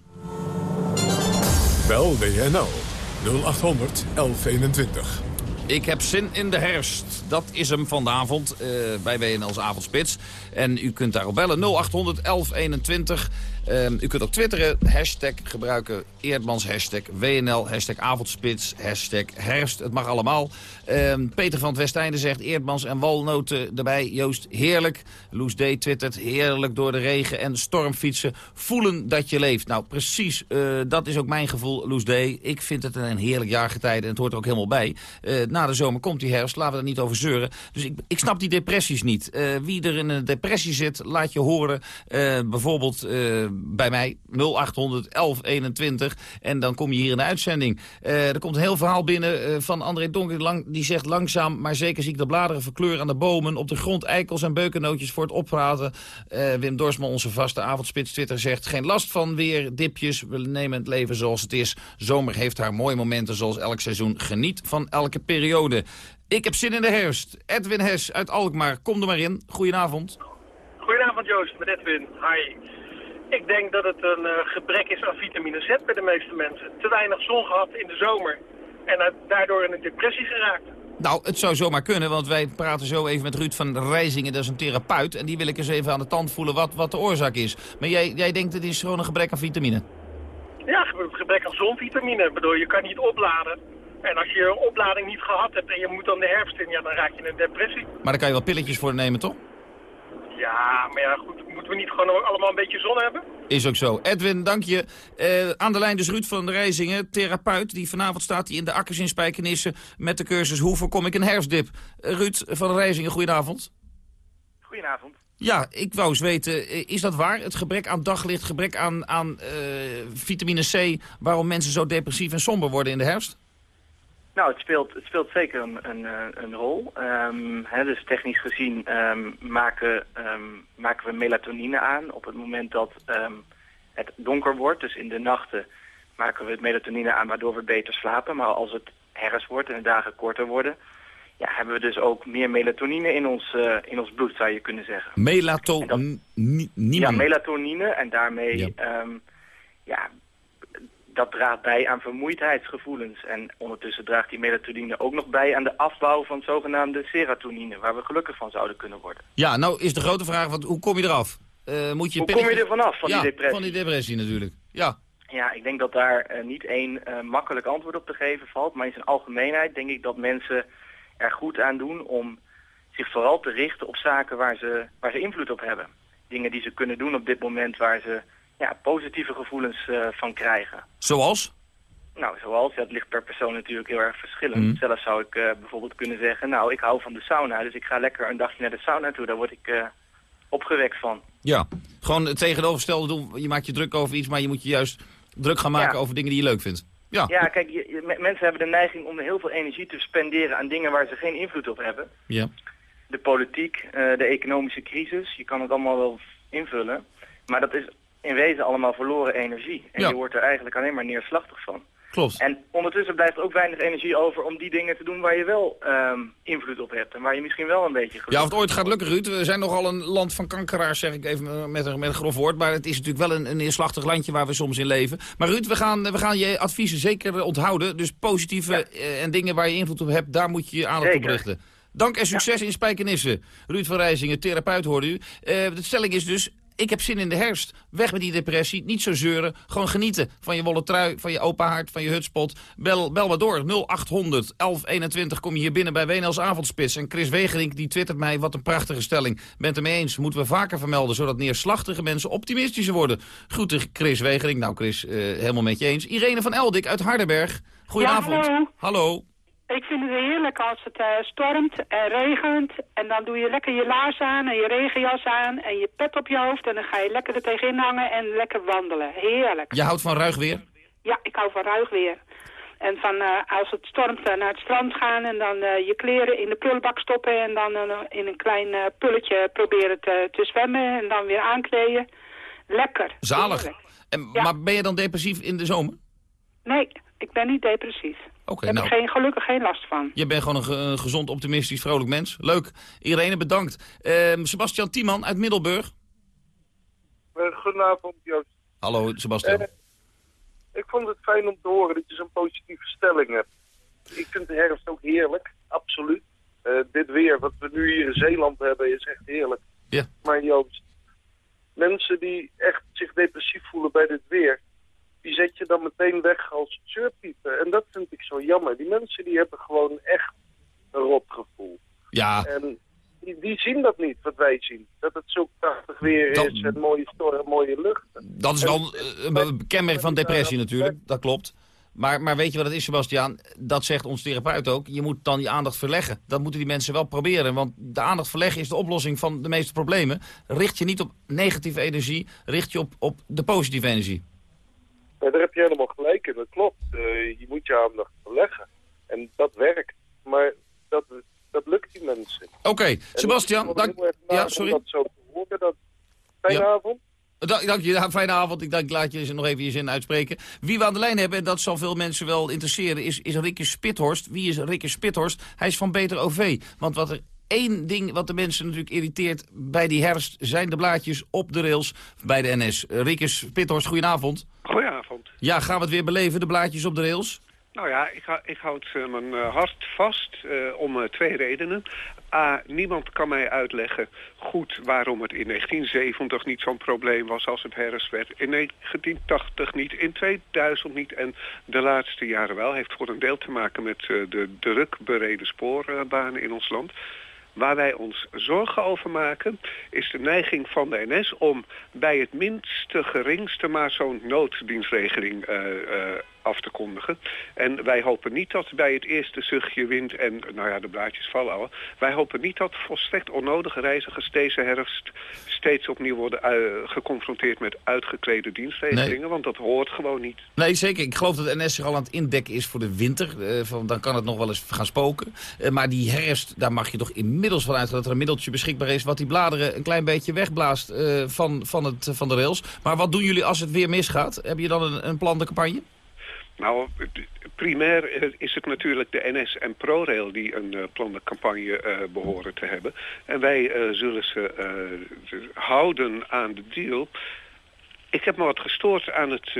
Bel WNL 0800 1121. Ik heb zin in de herfst. Dat is hem vanavond uh, bij WNL's Avondspits. En u kunt daarop bellen 0800 1121. Uh, u kunt ook twitteren, hashtag gebruiken, Eerdmans hashtag, WNL, hashtag avondspits, hashtag herfst. Het mag allemaal. Uh, Peter van het Westeinde zegt Eerdmans en walnoten erbij. Joost, heerlijk. Loes D. twittert, heerlijk door de regen en stormfietsen. Voelen dat je leeft. Nou, precies, uh, dat is ook mijn gevoel, Loes D. Ik vind het een heerlijk jaargetijde en het hoort er ook helemaal bij. Uh, na de zomer komt die herfst, laten we daar niet over zeuren. Dus ik, ik snap die depressies niet. Uh, wie er in een depressie zit, laat je horen. bijvoorbeeld bij mij 0800 1121. En dan kom je hier in de uitzending. Uh, er komt een heel verhaal binnen uh, van André Donker. Die zegt langzaam, maar zeker zie ik de bladeren verkleuren aan de bomen. Op de grond eikels en beukennootjes voor het oppraten. Uh, Wim Dorsman, onze vaste avondspits Twitter, zegt... geen last van weer, dipjes, we nemen het leven zoals het is. Zomer heeft haar mooie momenten zoals elk seizoen. Geniet van elke periode. Ik heb zin in de herfst. Edwin Hes uit Alkmaar, kom er maar in. Goedenavond. Goedenavond Joost, met Edwin. Hi. Ik denk dat het een uh, gebrek is aan vitamine Z bij de meeste mensen. Te weinig zon gehad in de zomer en daardoor in een depressie geraakt. Nou, het zou zomaar kunnen, want wij praten zo even met Ruud van Rijzingen, dat is een therapeut. En die wil ik eens even aan de tand voelen wat, wat de oorzaak is. Maar jij, jij denkt het is gewoon een gebrek aan vitamine? Ja, gebrek aan zonvitamine. Ik bedoel, je kan niet opladen. En als je een oplading niet gehad hebt en je moet dan de herfst in, ja, dan raak je in een depressie. Maar daar kan je wel pilletjes voor nemen, toch? Ja, maar ja, goed, moeten we niet gewoon allemaal een beetje zon hebben? Is ook zo. Edwin, dank je. Uh, aan de lijn dus Ruud van der Rijzingen, therapeut. Die vanavond staat hij in de akkers in Spijkenissen met de cursus Hoe voorkom ik een herfstdip? Uh, Ruud van der Rijzingen, goedenavond. Goedenavond. Ja, ik wou eens weten, eh, is dat waar? Het gebrek aan daglicht, gebrek aan, aan uh, vitamine C... waarom mensen zo depressief en somber worden in de herfst? Nou, het speelt, het speelt zeker een, een, een rol. Um, hè, dus technisch gezien um, maken, um, maken we melatonine aan op het moment dat het donker wordt. Dus in de nachten maken we het melatonine aan waardoor we beter slapen. Maar als het herfst wordt en de dagen korter worden... Ja, hebben we dus ook meer melatonine in ons, uh, in ons bloed, zou je kunnen zeggen. Melatonine? Ja, melatonine en daarmee... Ja. ja dat draagt bij aan vermoeidheidsgevoelens. En ondertussen draagt die melatonine ook nog bij aan de afbouw van zogenaamde serotonine, waar we gelukkig van zouden kunnen worden. Ja, nou is de grote vraag, want hoe kom je eraf? Uh, moet je hoe kom je er vanaf, van ja, die depressie? van die depressie natuurlijk, ja. Ja, ik denk dat daar uh, niet één uh, makkelijk antwoord op te geven valt, maar in zijn algemeenheid denk ik dat mensen er goed aan doen om zich vooral te richten op zaken waar ze, waar ze invloed op hebben. Dingen die ze kunnen doen op dit moment waar ze ja, positieve gevoelens uh, van krijgen. Zoals? Nou, zoals, ja, het ligt per persoon natuurlijk heel erg verschillend. Mm. Zelf zou ik uh, bijvoorbeeld kunnen zeggen, nou, ik hou van de sauna, dus ik ga lekker een dagje naar de sauna toe. Daar word ik uh, opgewekt van. Ja, gewoon het tegenovergestelde doen. Je maakt je druk over iets, maar je moet je juist druk gaan maken ja. over dingen die je leuk vindt. Ja, ja kijk, je, je, mensen hebben de neiging om heel veel energie te spenderen aan dingen waar ze geen invloed op hebben. Ja. De politiek, de economische crisis, je kan het allemaal wel invullen. Maar dat is in wezen allemaal verloren energie. En Ja. je wordt er eigenlijk alleen maar neerslachtig van. Klopt. En ondertussen blijft er ook weinig energie over om die dingen te doen waar je wel ehm, invloed op hebt. En waar je misschien wel een beetje... Ja, of het ooit gaat lukken, Ruud. We zijn nogal een land van kankeraars, zeg ik even met een, met een grof woord. Maar het is natuurlijk wel een, een neerslachtig landje waar we soms in leven. Maar Ruud, we gaan, we gaan je adviezen zeker onthouden. Dus positieve eh, en dingen waar je invloed op hebt, daar moet je je aandacht op richten. Dank en succes in Spijkenisse. Ruud van Rijzingen, therapeut hoorde u. Eh, de stelling is dus, ik heb zin in de herfst. Weg met die depressie, niet zo zeuren. Gewoon genieten van je wollen trui, van je open haard, van je hutspot. Bel, bel maar door, 0800 1121 kom je hier binnen bij WNL's Avondspits. En Chris Wegerink die twittert mij, wat een prachtige stelling. Bent het mee eens, moeten we vaker vermelden... zodat neerslachtige mensen optimistischer worden. Groeten Chris Wegerink. Nou Chris, eh, helemaal met je eens. Irene van Eldik uit Hardenberg. Goedenavond. Ja, hallo. hallo. Ik vind het heerlijk als het eh, stormt en regent. En dan doe je lekker je laars aan en je regenjas aan en je pet op je hoofd. En dan ga je lekker er tegenin hangen en lekker wandelen. Heerlijk. Je houdt van ruig weer? Ja, ik hou van ruig weer. En van eh, als het stormt eh, naar het strand gaan en dan je kleren in de prullenbak stoppen en dan in een klein pulletje proberen te, te zwemmen en dan weer aankleden. Lekker. Zalig. En, Maar ben je dan depressief in de zomer? Nee, ik ben niet depressief. Oké, Daar heb nou. ik geen, gelukkig geen last van. Je bent gewoon een, ge- een gezond, optimistisch, vrolijk mens. Leuk. Irene, bedankt. Ehm, Sebastian Tiemann uit Middelburg. Eh, Goedenavond, Joost. Hallo, Sebastian. Eh, ik vond het fijn om te horen dat je zo'n positieve stelling hebt. Ik vind de herfst ook heerlijk, absoluut. Eh, dit weer, wat we nu hier in Zeeland hebben, is echt heerlijk. Ja. Maar Joost, mensen die echt zich depressief voelen bij dit weer... die zet je dan meteen weg als zeurpiepen. En dat vind ik zo jammer. Die mensen die hebben gewoon echt een rotgevoel. Ja. En die, die zien dat niet, wat wij zien. Dat het zo prachtig weer is en mooie storm, mooie lucht. Dat is wel eh, een kenmerk van depressie natuurlijk, dat klopt. Maar, maar weet je wat het is, Sebastian? Dat zegt ons therapeut ook. Je moet dan je aandacht verleggen. Dat moeten die mensen wel proberen. Want de aandacht verleggen is de oplossing van de meeste problemen. Richt je niet op negatieve energie, richt je op, op de positieve energie. Ja, daar heb je helemaal gelijk in, dat klopt. Eh, je moet je aandacht verleggen. En dat werkt. Maar dat, dat lukt die mensen. Oké, Sebastian, dank... Ja, sorry. Dat zo te horen, dat... Fijne Ja. avond. Dank, dank je, ja, fijne avond. Ik dank, laat je nog even je zin uitspreken. Wie we aan de lijn hebben, en dat zal veel mensen wel interesseren, is, is Rikke Spithorst. Wie is Rikke Spithorst? Hij is van Beter OV. Want wat er één ding wat de mensen natuurlijk irriteert bij die herfst... zijn de blaadjes op de rails bij de NS. Rikke Spithorst, goedenavond. Goedenavond. Ja, gaan we het weer beleven, de blaadjes op de rails? Nou ja, ik, ik houd eh, mijn eh, hart vast eh, om twee redenen. A, niemand kan mij uitleggen goed waarom het in 1970 niet zo'n probleem was als het herfst werd. In 1980 niet, in 2000 niet en de laatste jaren wel. Heeft voor een deel te maken met de druk bereden spoorbanen in ons land. Waar wij ons zorgen over maken is de neiging van de NS om bij het minste geringste maar zo'n nooddienstregeling eh, eh, af te kondigen. En wij hopen niet dat bij het eerste zuchtje wind en nou ja, de blaadjes vallen al. Wij hopen niet dat volstrekt onnodige reizigers deze herfst steeds opnieuw worden eh, geconfronteerd met uitgeklede dienstregelingen. Want dat hoort gewoon niet. Nee, zeker. Ik geloof dat NS zich al aan het indekken is voor de winter. Eh, van, dan kan het nog wel eens gaan spoken. Eh, maar die herfst, daar mag je toch inmiddels van uitgaan... dat er een middeltje beschikbaar is... wat die bladeren een klein beetje wegblaast van, van, het, van de rails. Maar wat doen jullie als het weer misgaat? Heb je dan een, een plan de campagne? Nou, primair eh, is het natuurlijk de NS en ProRail die een uh, plande campagne uh, behoren te hebben. En wij uh, zullen ze houden aan de deal. Ik heb me wat gestoord aan, het,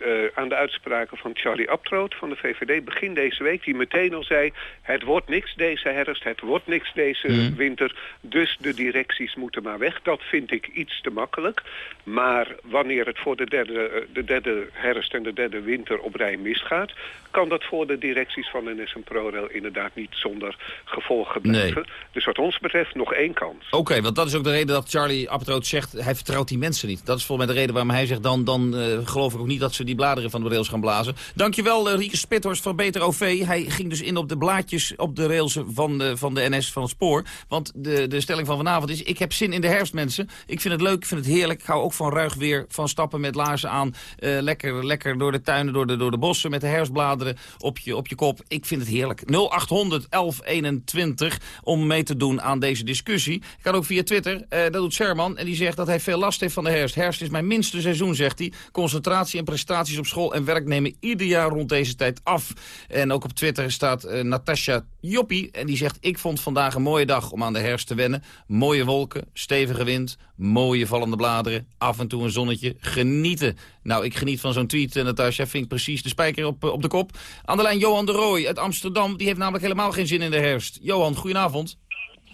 uh, uh, aan de uitspraken van Charlie Abtroot van de VVD begin deze week. Die meteen al zei, het wordt niks deze herfst, het wordt niks deze mm. winter. Dus de directies moeten maar weg. Dat vind ik iets te makkelijk. Maar wanneer het voor de derde, uh, de derde herfst en de derde winter op rij misgaat... kan dat voor de directies van NS en ProRail inderdaad niet zonder gevolgen blijven. Nee. Dus wat ons betreft nog één kans. Oké, okay, want dat is ook de reden dat Charlie Abtroot zegt... hij vertrouwt die mensen niet. Dat is volgens mij de reden waarom hij zegt... dan, dan uh, geloof ik ook niet dat ze die bladeren van de rails gaan blazen. Dankjewel, uh, Rieke Spithorst van Beter OV. Hij ging dus in op de blaadjes op de rails van de, van de NS van het spoor. Want de, de stelling van vanavond is... ik heb zin in de herfst, mensen. Ik vind het leuk, ik vind het heerlijk. Ik hou ook van ruig weer, van stappen met laarzen aan. Uh, lekker, lekker door de tuinen, door de, door de bossen... met de herfstbladeren op je, op je kop. Ik vind het heerlijk. 0800 1121 om mee te doen aan deze discussie. Ik kan ook via Twitter. dat doet Sherman. En die zegt dat hij veel last heeft van de herfst. Herfst is mijn minste seizoen, zegt hij. Concentratie en prestaties op school en werk nemen ieder jaar rond deze tijd af. En ook op Twitter staat uh, Natasha Joppie. En die zegt, ik vond vandaag een mooie dag om aan de herfst te wennen. Mooie wolken, stevige wind, mooie vallende bladeren. Af en toe een zonnetje. Genieten. Nou, ik geniet van zo'n tweet, Natasha. Vind ik precies de spijker op, uh, op de kop. Aan de lijn Johan de Rooij uit Amsterdam. Die heeft namelijk helemaal geen zin in de herfst. Johan, goedenavond.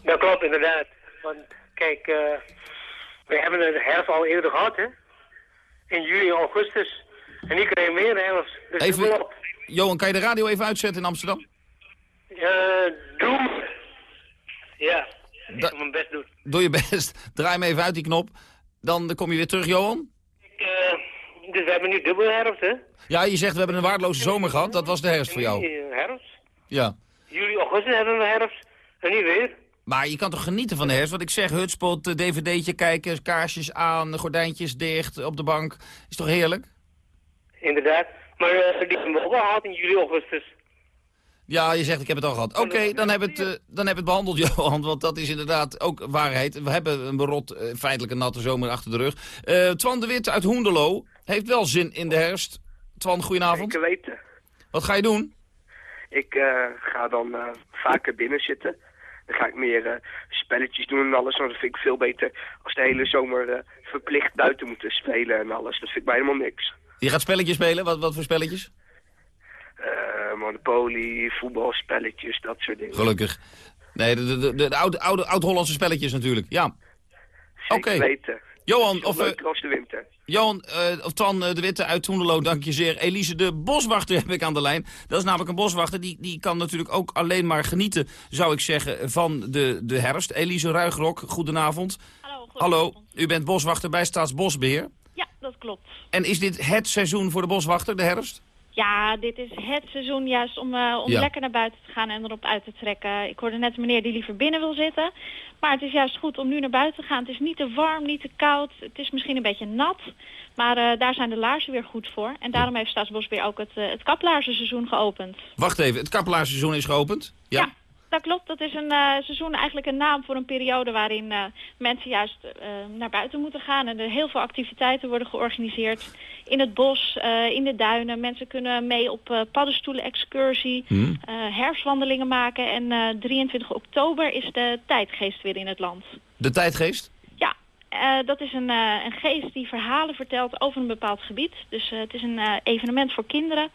Dat klopt, inderdaad. Want kijk... We hebben de herfst al eerder gehad, hè? In juli, augustus. En we weer de herfst. Dus Even-. Johan, kan je de radio even uitzetten in Amsterdam? Eh, doe. Ja, ik Da- mijn best doen. Doe je best. Draai me even uit die knop. Dan kom je weer terug, Johan. Eh, dus we hebben nu dubbel herfst, hè? Ja, je zegt we hebben een waardeloze zomer gehad. Dat was de herfst voor jou. Eh, herfst. Ja. Juli, augustus hebben we herfst. En nu weer. Maar je kan toch genieten van de herfst? Wat ik zeg, hutspot, dvd'tje kijken, kaarsjes aan, gordijntjes dicht, op de bank. Is toch heerlijk? Inderdaad. Maar eh, die hebben we ook al gehad in juli, augustus. Ja, je zegt ik heb het al gehad. Oké, dan heb het, eh, dan heb het behandeld, Johan. Want dat is inderdaad ook waarheid. We hebben een berot, eh, feitelijk een natte zomer achter de rug. Twan de Wit uit Hoenderloo heeft wel zin in de herfst. Twan, goedenavond. Zeker weten. Wat ga je doen? Ik ga dan vaker binnen zitten. Dan ga ik meer eh, spelletjes doen en alles. Want dat vind ik veel beter als de hele zomer eh, verplicht buiten moeten spelen en alles. Dat vind ik mij helemaal niks. Je gaat spelletjes spelen? Wat, wat voor spelletjes? Eh, Monopoly, voetbalspelletjes, dat soort dingen. Gelukkig. Nee, de, de, de, de oude, oude, oud-Hollandse spelletjes natuurlijk. Ja. Oké. Weten. Johan, of, eh, Leuker als de winter. Johan, eh, of Twan eh, de Witte uit Toenderlo, dank je zeer. Elise de Boswachter heb ik aan de lijn. Dat is namelijk een boswachter. Die, die kan natuurlijk ook alleen maar genieten, zou ik zeggen, van de, de herfst. Elise Ruigrok, goedenavond. Hallo, Hallo, u bent boswachter bij Staatsbosbeheer. Ja, dat klopt. En is dit het seizoen voor de boswachter, de herfst? Ja, dit is het seizoen juist om, eh, om Ja. lekker naar buiten te gaan en erop uit te trekken. Ik hoorde net een meneer die liever binnen wil zitten. Maar het is juist goed om nu naar buiten te gaan. Het is niet te warm, niet te koud. Het is misschien een beetje nat. Maar eh, daar zijn de laarzen weer goed voor. En daarom heeft Staatsbosbeheer ook het, eh, het kaplaarsenseizoen geopend. Wacht even, het kappelaarseizoen is geopend? Ja. Dat klopt, dat is een eh, seizoen eigenlijk een naam voor een periode waarin eh, mensen juist eh, naar buiten moeten gaan. En er heel veel activiteiten worden georganiseerd in het bos, in de duinen. Mensen kunnen mee op eh, paddenstoelen, excursie, Hmm. herfstwandelingen maken. En eh, 23 oktober is de tijdgeest weer in het land. De tijdgeest? Ja, dat is een, een geest die verhalen vertelt over een bepaald gebied. Dus het is een evenement voor kinderen.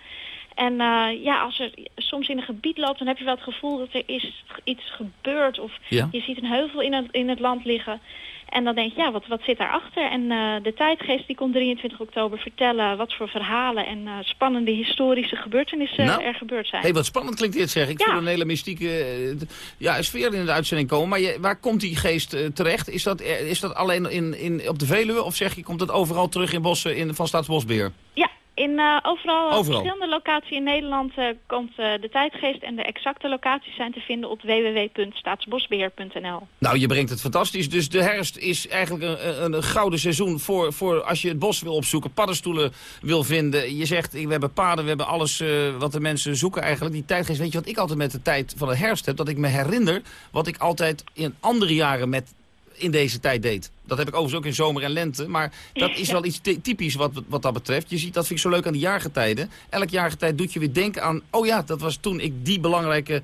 En eh, ja, als er soms in een gebied loopt, dan heb je wel het gevoel dat er is iets gebeurd. Of Ja. je ziet een heuvel in het, in het land liggen. En dan denk je, ja, wat, wat zit daarachter? En eh, de tijdgeest die komt 23 oktober vertellen wat voor verhalen en eh, spannende historische gebeurtenissen Nou, er gebeurd zijn. Hé, wat spannend klinkt dit zeg. Ik Ja. voel een hele mystieke ja, sfeer in de uitzending komen. Maar je, waar komt die geest terecht? Is dat, is dat alleen in, in, op de Veluwe of zeg je, komt het overal terug in bossen in, van Staatsbosbeheer? Ja, in eh, overal, Overal. verschillende locaties in Nederland eh, komt eh, de tijdgeest. En de exacte locaties zijn te vinden op www.staatsbosbeheer.nl. Nou, je brengt het fantastisch. Dus de herfst is eigenlijk een, een, een gouden seizoen voor, voor als je het bos wil opzoeken, paddenstoelen wil vinden. Je zegt, we hebben paden, we hebben alles eh, wat de mensen zoeken eigenlijk. Die tijdgeest, weet je wat ik altijd met de tijd van de herfst heb? Dat ik me herinner wat ik altijd in andere jaren met in deze tijd deed. Dat heb ik overigens ook in zomer en lente. Maar dat is wel iets ty- typisch wat, wat dat betreft. Je ziet, dat vind ik zo leuk aan die jaargetijden. Elk jaargetijd doet je weer denken aan... oh ja, dat was toen ik die belangrijke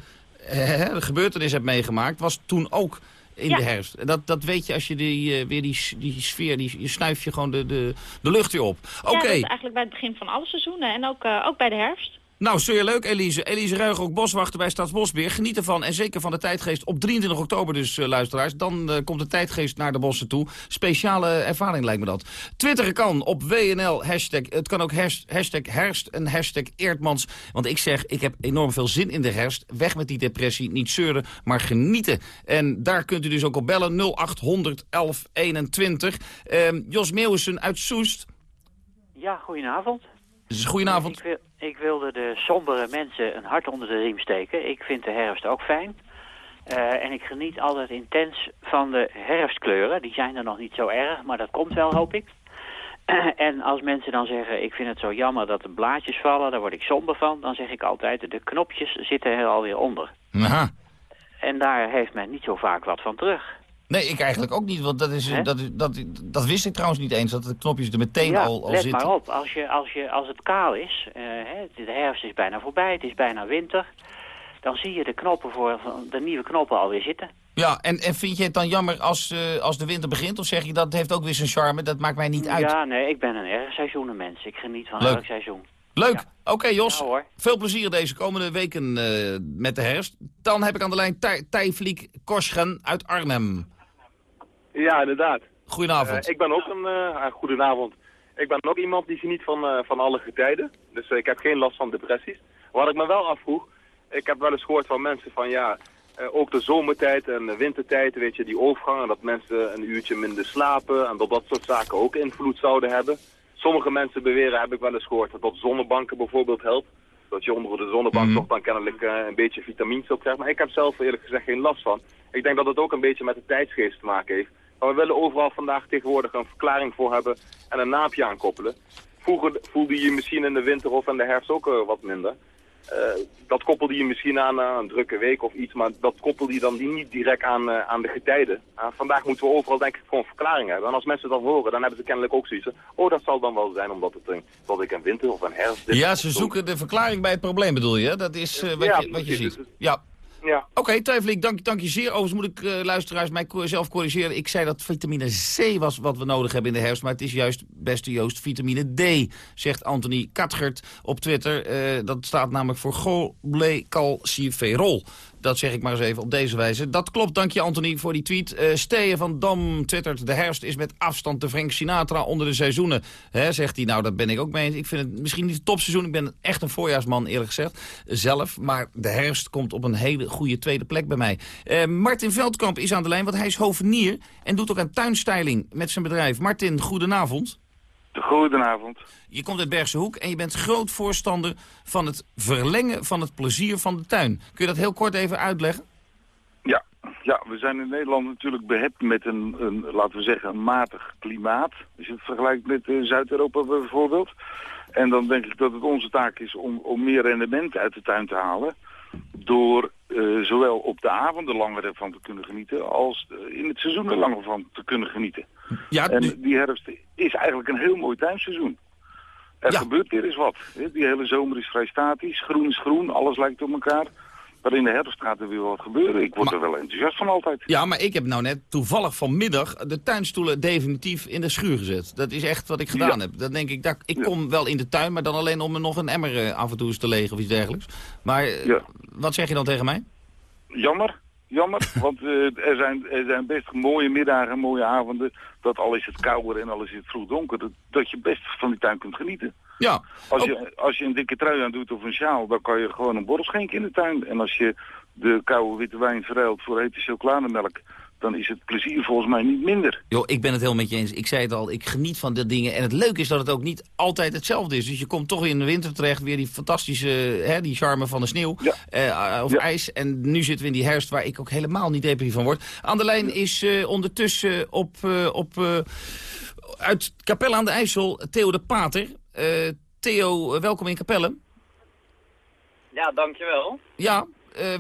eh, gebeurtenis heb meegemaakt. Was toen ook in Ja. de herfst. Dat, dat weet je als je die, eh, weer die, die sfeer... Die, je snuif je gewoon de, de, de lucht weer op. Oké. Ja, dat is eigenlijk bij het begin van alle seizoenen en ook, eh, ook bij de herfst. Nou, zeer leuk, Elise. Elise Ruiger, ook boswachter bij Staatsbosbeheer. Geniet ervan en zeker van de tijdgeest op 23 oktober dus, eh, luisteraars. Dan eh, komt de tijdgeest naar de bossen toe. Speciale ervaring lijkt me dat. Twitteren kan op WNL, hashtag, het kan ook hash- hashtag herfst en hashtag Eertmans. Want ik zeg, ik heb enorm veel zin in de herfst. Weg met die depressie, niet zeuren, maar genieten. En daar kunt u dus ook op bellen, 0800 1121. Ehm, Jos Meeuwissen uit Soest. Ja, goedenavond. Dus goedenavond. Ik, wil, ik wilde de sombere mensen een hart onder de riem steken. Ik vind de herfst ook fijn. Eh, en ik geniet altijd intens van de herfstkleuren. Die zijn er nog niet zo erg, maar dat komt wel, hoop ik. en als mensen dan zeggen, ik vind het zo jammer dat de blaadjes vallen, daar word ik somber van. Dan zeg ik altijd, de knopjes zitten er alweer onder. Aha. En daar heeft men niet zo vaak wat van terug. Nee, ik eigenlijk ook niet, want dat, is, dat, dat, dat wist ik trouwens niet eens, dat de knopjes er meteen ja, al, al let zitten. maar op. Als, je, als, je, als het kaal is, eh, hè, de herfst is bijna voorbij, het is bijna winter... dan zie je de knoppen voor de nieuwe knoppen alweer zitten. Ja, en, en vind je het dan jammer als, eh, als de winter begint? Of zeg je dat heeft ook weer zijn charme, dat maakt mij niet uit? Ja, nee, ik ben een erg seizoenenmens. Ik geniet van elk seizoen. Leuk. Oké Jos, Ja, veel plezier deze komende weken eh, met de herfst. Dan heb ik aan de lijn Thijfliek Korschen uit Arnhem. Ja, inderdaad. Goedenavond. Eh, ik ben ook een... Uh, goedenavond. Ik ben ook iemand die geniet van, uh, van alle getijden. Dus ik heb geen last van depressies. Wat ik me wel afvroeg, ik heb wel eens gehoord van mensen van ja, ook de zomertijd en de wintertijd, weet je, die overgang dat mensen een uurtje minder slapen en dat dat soort zaken ook invloed zouden hebben. Sommige mensen beweren, heb ik wel eens gehoord, dat dat zonnebanken bijvoorbeeld helpt. Dat je onder de zonnebank Mhm. toch dan kennelijk een beetje vitamines op krijgt. Maar ik heb zelf eerlijk gezegd geen last van. Ik denk dat het ook een beetje met de tijdsgeest te maken heeft. Maar we willen overal vandaag tegenwoordig een verklaring voor hebben en een naapje aankoppelen. Vroeger voelde je je misschien in de winter of in de herfst ook uh, wat minder. Uh, dat koppelde je misschien aan uh, een drukke week of iets, maar dat koppelde je dan niet direct aan, aan de getijden. vandaag moeten we overal denk ik gewoon een verklaring hebben. En als mensen dat horen, dan hebben ze kennelijk ook zoiets. Oh, dat zal dan wel zijn omdat het een, dat ik een winter of een herfst... Ja, ze zoeken de verklaring bij het probleem bedoel je, Dat is wat, ja, je, wat je ziet. Ja. Ja. Oké, okay, Twijfelik, dank, dank je zeer. Overigens moet ik uh, luisteraars mijzelf corrigeren. Ik zei dat vitamine C was wat we nodig hebben in de herfst. Maar het is juist, beste Joost, vitamine D, zegt Anthony Katgert op Twitter. Uh, dat staat namelijk voor cholecalciferol. Dat zeg ik maar eens even op deze wijze. Dat klopt, dank je Anthony voor die tweet. Uh, van Dam twittert, de herfst is met afstand de Frank Sinatra onder de seizoenen. Zegt hij, nou dat ben ik ook mee. Ik vind het misschien niet het topseizoen. Ik ben echt een voorjaarsman eerlijk gezegd. Zelf, maar de herfst komt op een hele goede tweede plek bij mij. Uh, Martin Veldkamp is aan de lijn, want hij is hovenier en doet ook aan tuinstyling met zijn bedrijf. Martin, goedenavond. Goedenavond. Je komt uit Bergse Hoek en je bent groot voorstander van het verlengen van het plezier van de tuin. Kun je dat heel kort even uitleggen? Ja, ja we zijn in Nederland natuurlijk behept met een, een laten we zeggen, een matig klimaat. Als je het vergelijkt met uh, Zuid-Europa bijvoorbeeld. En dan denk ik dat het onze taak is om, om meer rendement uit de tuin te halen. Door uh, zowel op de avonden langer ervan te kunnen genieten... als in het seizoen er langer van te kunnen genieten. Ja, en die herfst is eigenlijk een heel mooi tuinseizoen. Er ja. gebeurt weer eens wat. Die hele zomer is vrij statisch. Groen is groen, alles lijkt op elkaar. Maar in de herfst gaat er weer wat gebeuren. Ik word maar, er wel enthousiast van altijd. Ja, maar ik heb nou net toevallig vanmiddag de tuinstoelen definitief in de schuur gezet. Dat is echt wat ik gedaan ja. heb. Dan denk ik, dat, ik kom wel in de tuin, maar dan alleen om er nog een emmer uh, af en toe eens te legen of iets dergelijks. Maar uh, wat zeg je dan tegen mij? Jammer. Jammer, want uh, er, zijn, er zijn best mooie middagen, mooie avonden. Dat al is het kouder en al is het vroeg donker, dat, dat je best van die tuin kunt genieten. Ja. Als je, als je een dikke trui aan doet of een sjaal, dan kan je gewoon een borrel schenken in de tuin. En als je de koude witte wijn verruilt voor hete chocolademelk, dan is het plezier volgens mij niet minder. Jo, ik ben het helemaal met je eens. Ik zei het al, ik geniet van de dingen. En het leuke is dat het ook niet altijd hetzelfde is. Dus je komt toch in de winter terecht, weer die fantastische, hè, die charme van de sneeuw ja. uh, of ja. ijs. En nu zitten we in die herfst waar ik ook helemaal niet depressief van word. Aan de lijn is uh, ondertussen op, uh, op uit Capelle aan de IJssel Theo de Pater. Theo, welkom in Capelle. Ja, dankjewel. Ja,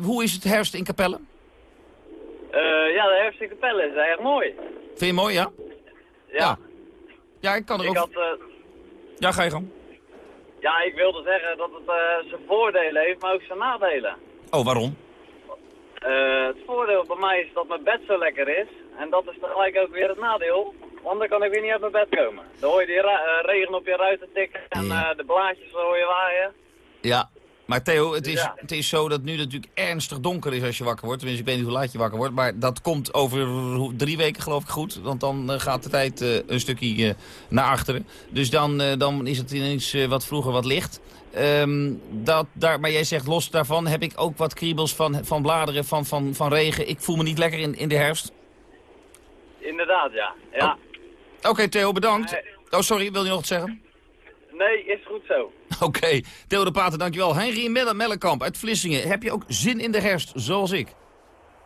hoe is het herfst in Capelle? Uh, ja, de herfst in Capelle is erg mooi. Vind je mooi, ja? Ja. Ja, ja ik kan er ik ook... Had, uh... Ja, ga je gang. Ja, ik wilde zeggen dat het uh, zijn voordelen heeft, maar ook zijn nadelen. Oh, waarom? het voordeel bij mij is dat mijn bed zo lekker is. En dat is tegelijk ook weer het nadeel. Want dan kan ik weer niet uit mijn bed komen. Dan hoor je die regen op je ruiten tikken en de blaadjes hoor je waaien. Ja, maar Theo, het is, Ja. het is zo dat nu natuurlijk ernstig donker is als je wakker wordt. Tenminste, ik weet niet hoe laat je wakker wordt. Maar dat komt over drie weken geloof ik goed. Want dan eh, gaat de tijd eh, een stukje eh, naar achteren. Dus dan, dan is het ineens wat vroeger wat licht. Ehm, dat, daar, maar jij zegt los daarvan heb ik ook wat kriebels van, van bladeren, van, van, van regen. Ik voel me niet lekker in, in de herfst. Inderdaad, ja. ja. Oké Theo, bedankt. Oh sorry, wil je nog wat zeggen? Nee, is goed zo. Oké, Theo de Pater, dankjewel. Henry Melle Mellenkamp uit Vlissingen. Heb je ook zin in de herfst, zoals ik?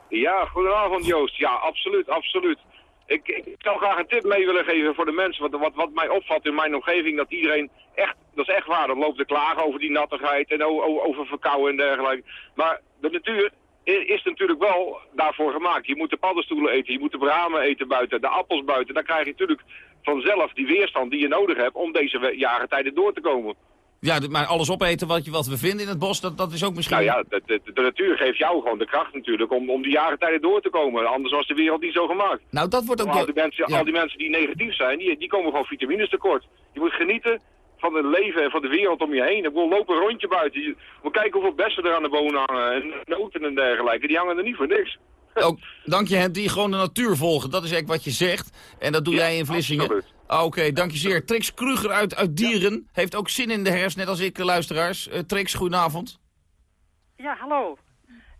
Ja, goedenavond Joost. Ja, absoluut, absoluut. Ik, ik zou graag een tip mee willen geven voor de mensen. Wat, wat, wat mij opvalt in mijn omgeving, dat iedereen echt, dat is echt waar, dat loopt te klagen over die nattigheid en over verkouden en dergelijke. Maar de natuur is natuurlijk wel daarvoor gemaakt. Je moet de paddenstoelen eten, je moet de bramen eten buiten, de appels buiten. Dan krijg je natuurlijk vanzelf die weerstand die je nodig hebt om deze we- jaren door te komen. Ja, maar alles opeten wat, je, wat we vinden in het bos, dat, dat is ook misschien... Nou ja, de, de, de natuur geeft jou gewoon de kracht natuurlijk om, om die jaren door te komen. Anders was de wereld niet zo gemaakt. Nou, dat wordt ook... al, die mensen, ja. al die mensen die negatief zijn, die, die komen gewoon vitamines tekort. Je moet genieten van het leven en van de wereld om je heen. Ik wil lopen een rondje buiten. Je moet kijken hoeveel bessen er aan de bomen hangen. En noten en dergelijke. Die hangen er niet voor niks. Ook, dank je, Henty. Gewoon de natuur volgen. Dat is eigenlijk wat je zegt. En dat doe jij in Vlissingen. Ah, Oké, dank je zeer. Trix Kruger uit, uit Dieren heeft ook zin in de herfst, net als ik, eh, luisteraars. Uh, Trix, goedenavond. Ja, hallo.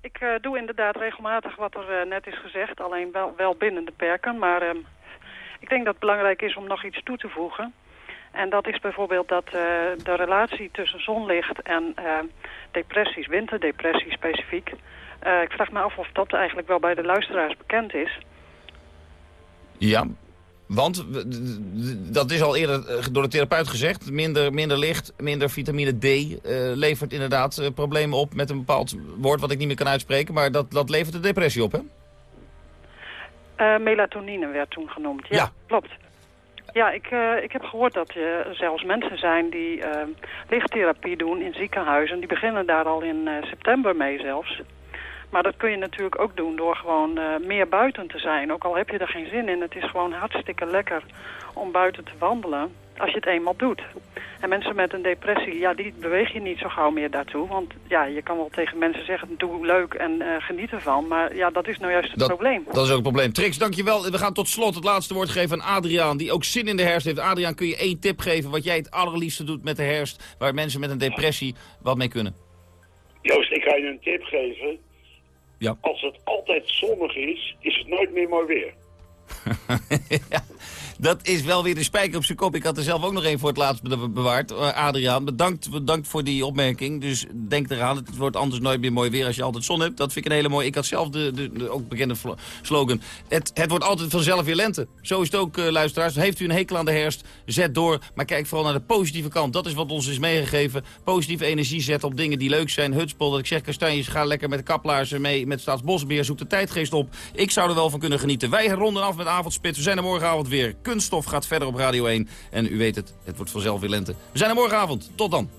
Ik eh, doe inderdaad regelmatig wat er eh, net is gezegd, alleen wel, wel binnen de perken. Maar ehm, ik denk dat het belangrijk is om nog iets toe te voegen. En dat is bijvoorbeeld dat eh, de relatie tussen zonlicht en eh, depressies, winterdepressie specifiek... eh, ik vraag me af of dat eigenlijk wel bij de luisteraars bekend is. Ja, want dat is al eerder eh, door de therapeut gezegd. Minder, minder licht, minder vitamine D eh, levert inderdaad problemen op met een bepaald woord wat ik niet meer kan uitspreken. Maar dat, dat levert de depressie op, hè? Melatonine werd toen genoemd. Ja, Ja. klopt. Ja, ik, ik heb gehoord dat er zelfs mensen zijn die lichttherapie doen in ziekenhuizen. Die beginnen daar al in september mee zelfs. Maar dat kun je natuurlijk ook doen door gewoon eh, meer buiten te zijn. Ook al heb je er geen zin in. Het is gewoon hartstikke lekker om buiten te wandelen als je het eenmaal doet. En mensen met een depressie, ja, die beweeg je niet zo gauw meer daartoe. Want ja, je kan wel tegen mensen zeggen, doe leuk en eh, geniet ervan. Maar ja, dat is nou juist het Dat, probleem. dat is ook het probleem. Trix, dankjewel. We gaan tot slot het laatste woord geven aan Adriaan, die ook zin in de herfst heeft. Adriaan, kun je één tip geven wat jij het allerliefste doet met de herfst, waar mensen met een depressie wat mee kunnen? Joost, ik ga je een tip geven. Ja. Als het altijd zonnig is, is het nooit meer mooi weer. Dat is wel weer de spijker op zijn kop. Ik had er zelf ook nog één voor het laatst be- bewaard. Eh, Adriaan, bedankt, bedankt voor die opmerking. Dus denk eraan, het wordt anders nooit meer mooi weer als je altijd zon hebt. Dat vind ik een hele mooie. Ik had zelf de, de, ook bekende slogan. Het, het wordt altijd vanzelf weer lente. Zo is het ook, eh, luisteraars. Heeft u een hekel aan de herfst, zet door. Maar kijk vooral naar de positieve kant. Dat is wat ons is meegegeven. Positieve energie zetten op dingen die leuk zijn. Hutspol, dat ik zeg, kastanjes, ga lekker met de kaplaarzen mee. Met Staatsbosbeheer, zoek de tijdgeest op. Ik zou er wel van kunnen genieten. Wij ronden af met Avondspit. We zijn er morgenavond weer. Kunststof gaat verder op Radio 1. En u weet het, het wordt vanzelf weer lente. We zijn er morgenavond. Tot dan.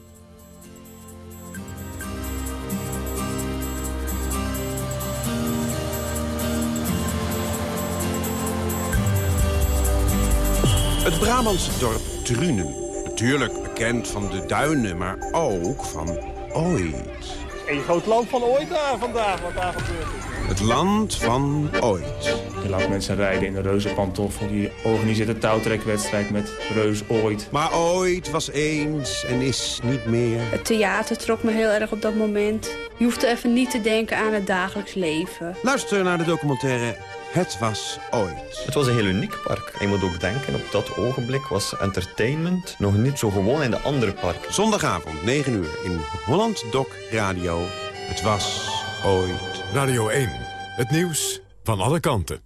Het Brabantse dorp Drunen. Natuurlijk bekend van de duinen, maar ook van ooit. Een groot land van ooit daar vandaag, wat daar gebeurt. Het land van ooit. Je laat mensen rijden in een reuzenpantoffel. Die organiseert een touwtrekwedstrijd met reus ooit. Maar ooit was eens en is niet meer. Het theater trok me heel erg op dat moment. Je hoeft even niet te denken aan het dagelijks leven. Luister naar de documentaire Het was ooit. Het was een heel uniek park. En je moet ook denken, op dat ogenblik was entertainment nog niet zo gewoon in de andere parken. Zondagavond, 9 uur, in Holland Doc Radio. Het was ooit. Radio 1. Het nieuws van alle kanten.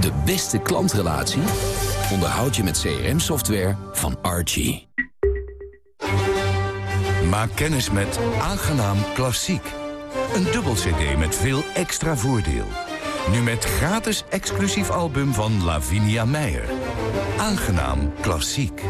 De beste klantrelatie onderhoud je met CRM-software van Archie. Maak kennis met Aangenaam Klassiek. Een dubbel cd met veel extra voordeel. Nu met gratis exclusief album van Lavinia Meijer. Aangenaam Klassiek.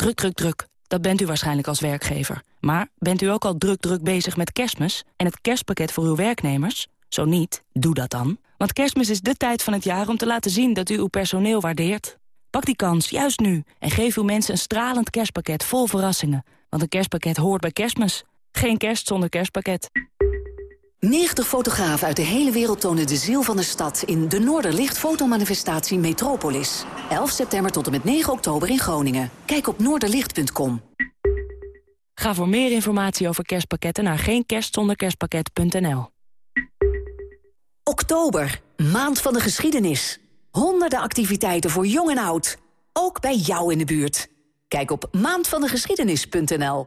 Druk, druk, druk. Dat bent u waarschijnlijk als werkgever. Maar bent u ook al druk, druk bezig met kerstmis... en het kerstpakket voor uw werknemers? Zo niet, doe dat dan. Want kerstmis is de tijd van het jaar om te laten zien dat u uw personeel waardeert. Pak die kans, juist nu, en geef uw mensen een stralend kerstpakket vol verrassingen. Want een kerstpakket hoort bij kerstmis. Geen kerst zonder kerstpakket. 90 fotografen uit de hele wereld tonen de ziel van de stad... in de Noorderlicht fotomanifestatie Metropolis. 11 september tot en met 9 oktober in Groningen. Kijk op noorderlicht.com. Ga voor meer informatie over kerstpakketten naar geenkerstzonderkerstpakket.nl. Oktober, maand van de geschiedenis. Honderden activiteiten voor jong en oud. Ook bij jou in de buurt. Kijk op maandvandegeschiedenis.nl.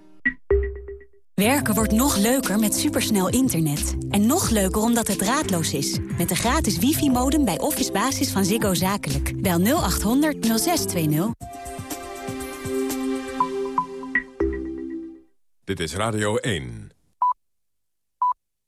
Werken wordt nog leuker met supersnel internet. En nog leuker omdat het draadloos is. Met de gratis wifi-modem bij Office Basis van Ziggo Zakelijk. Bel 0800 0620. Dit is Radio 1.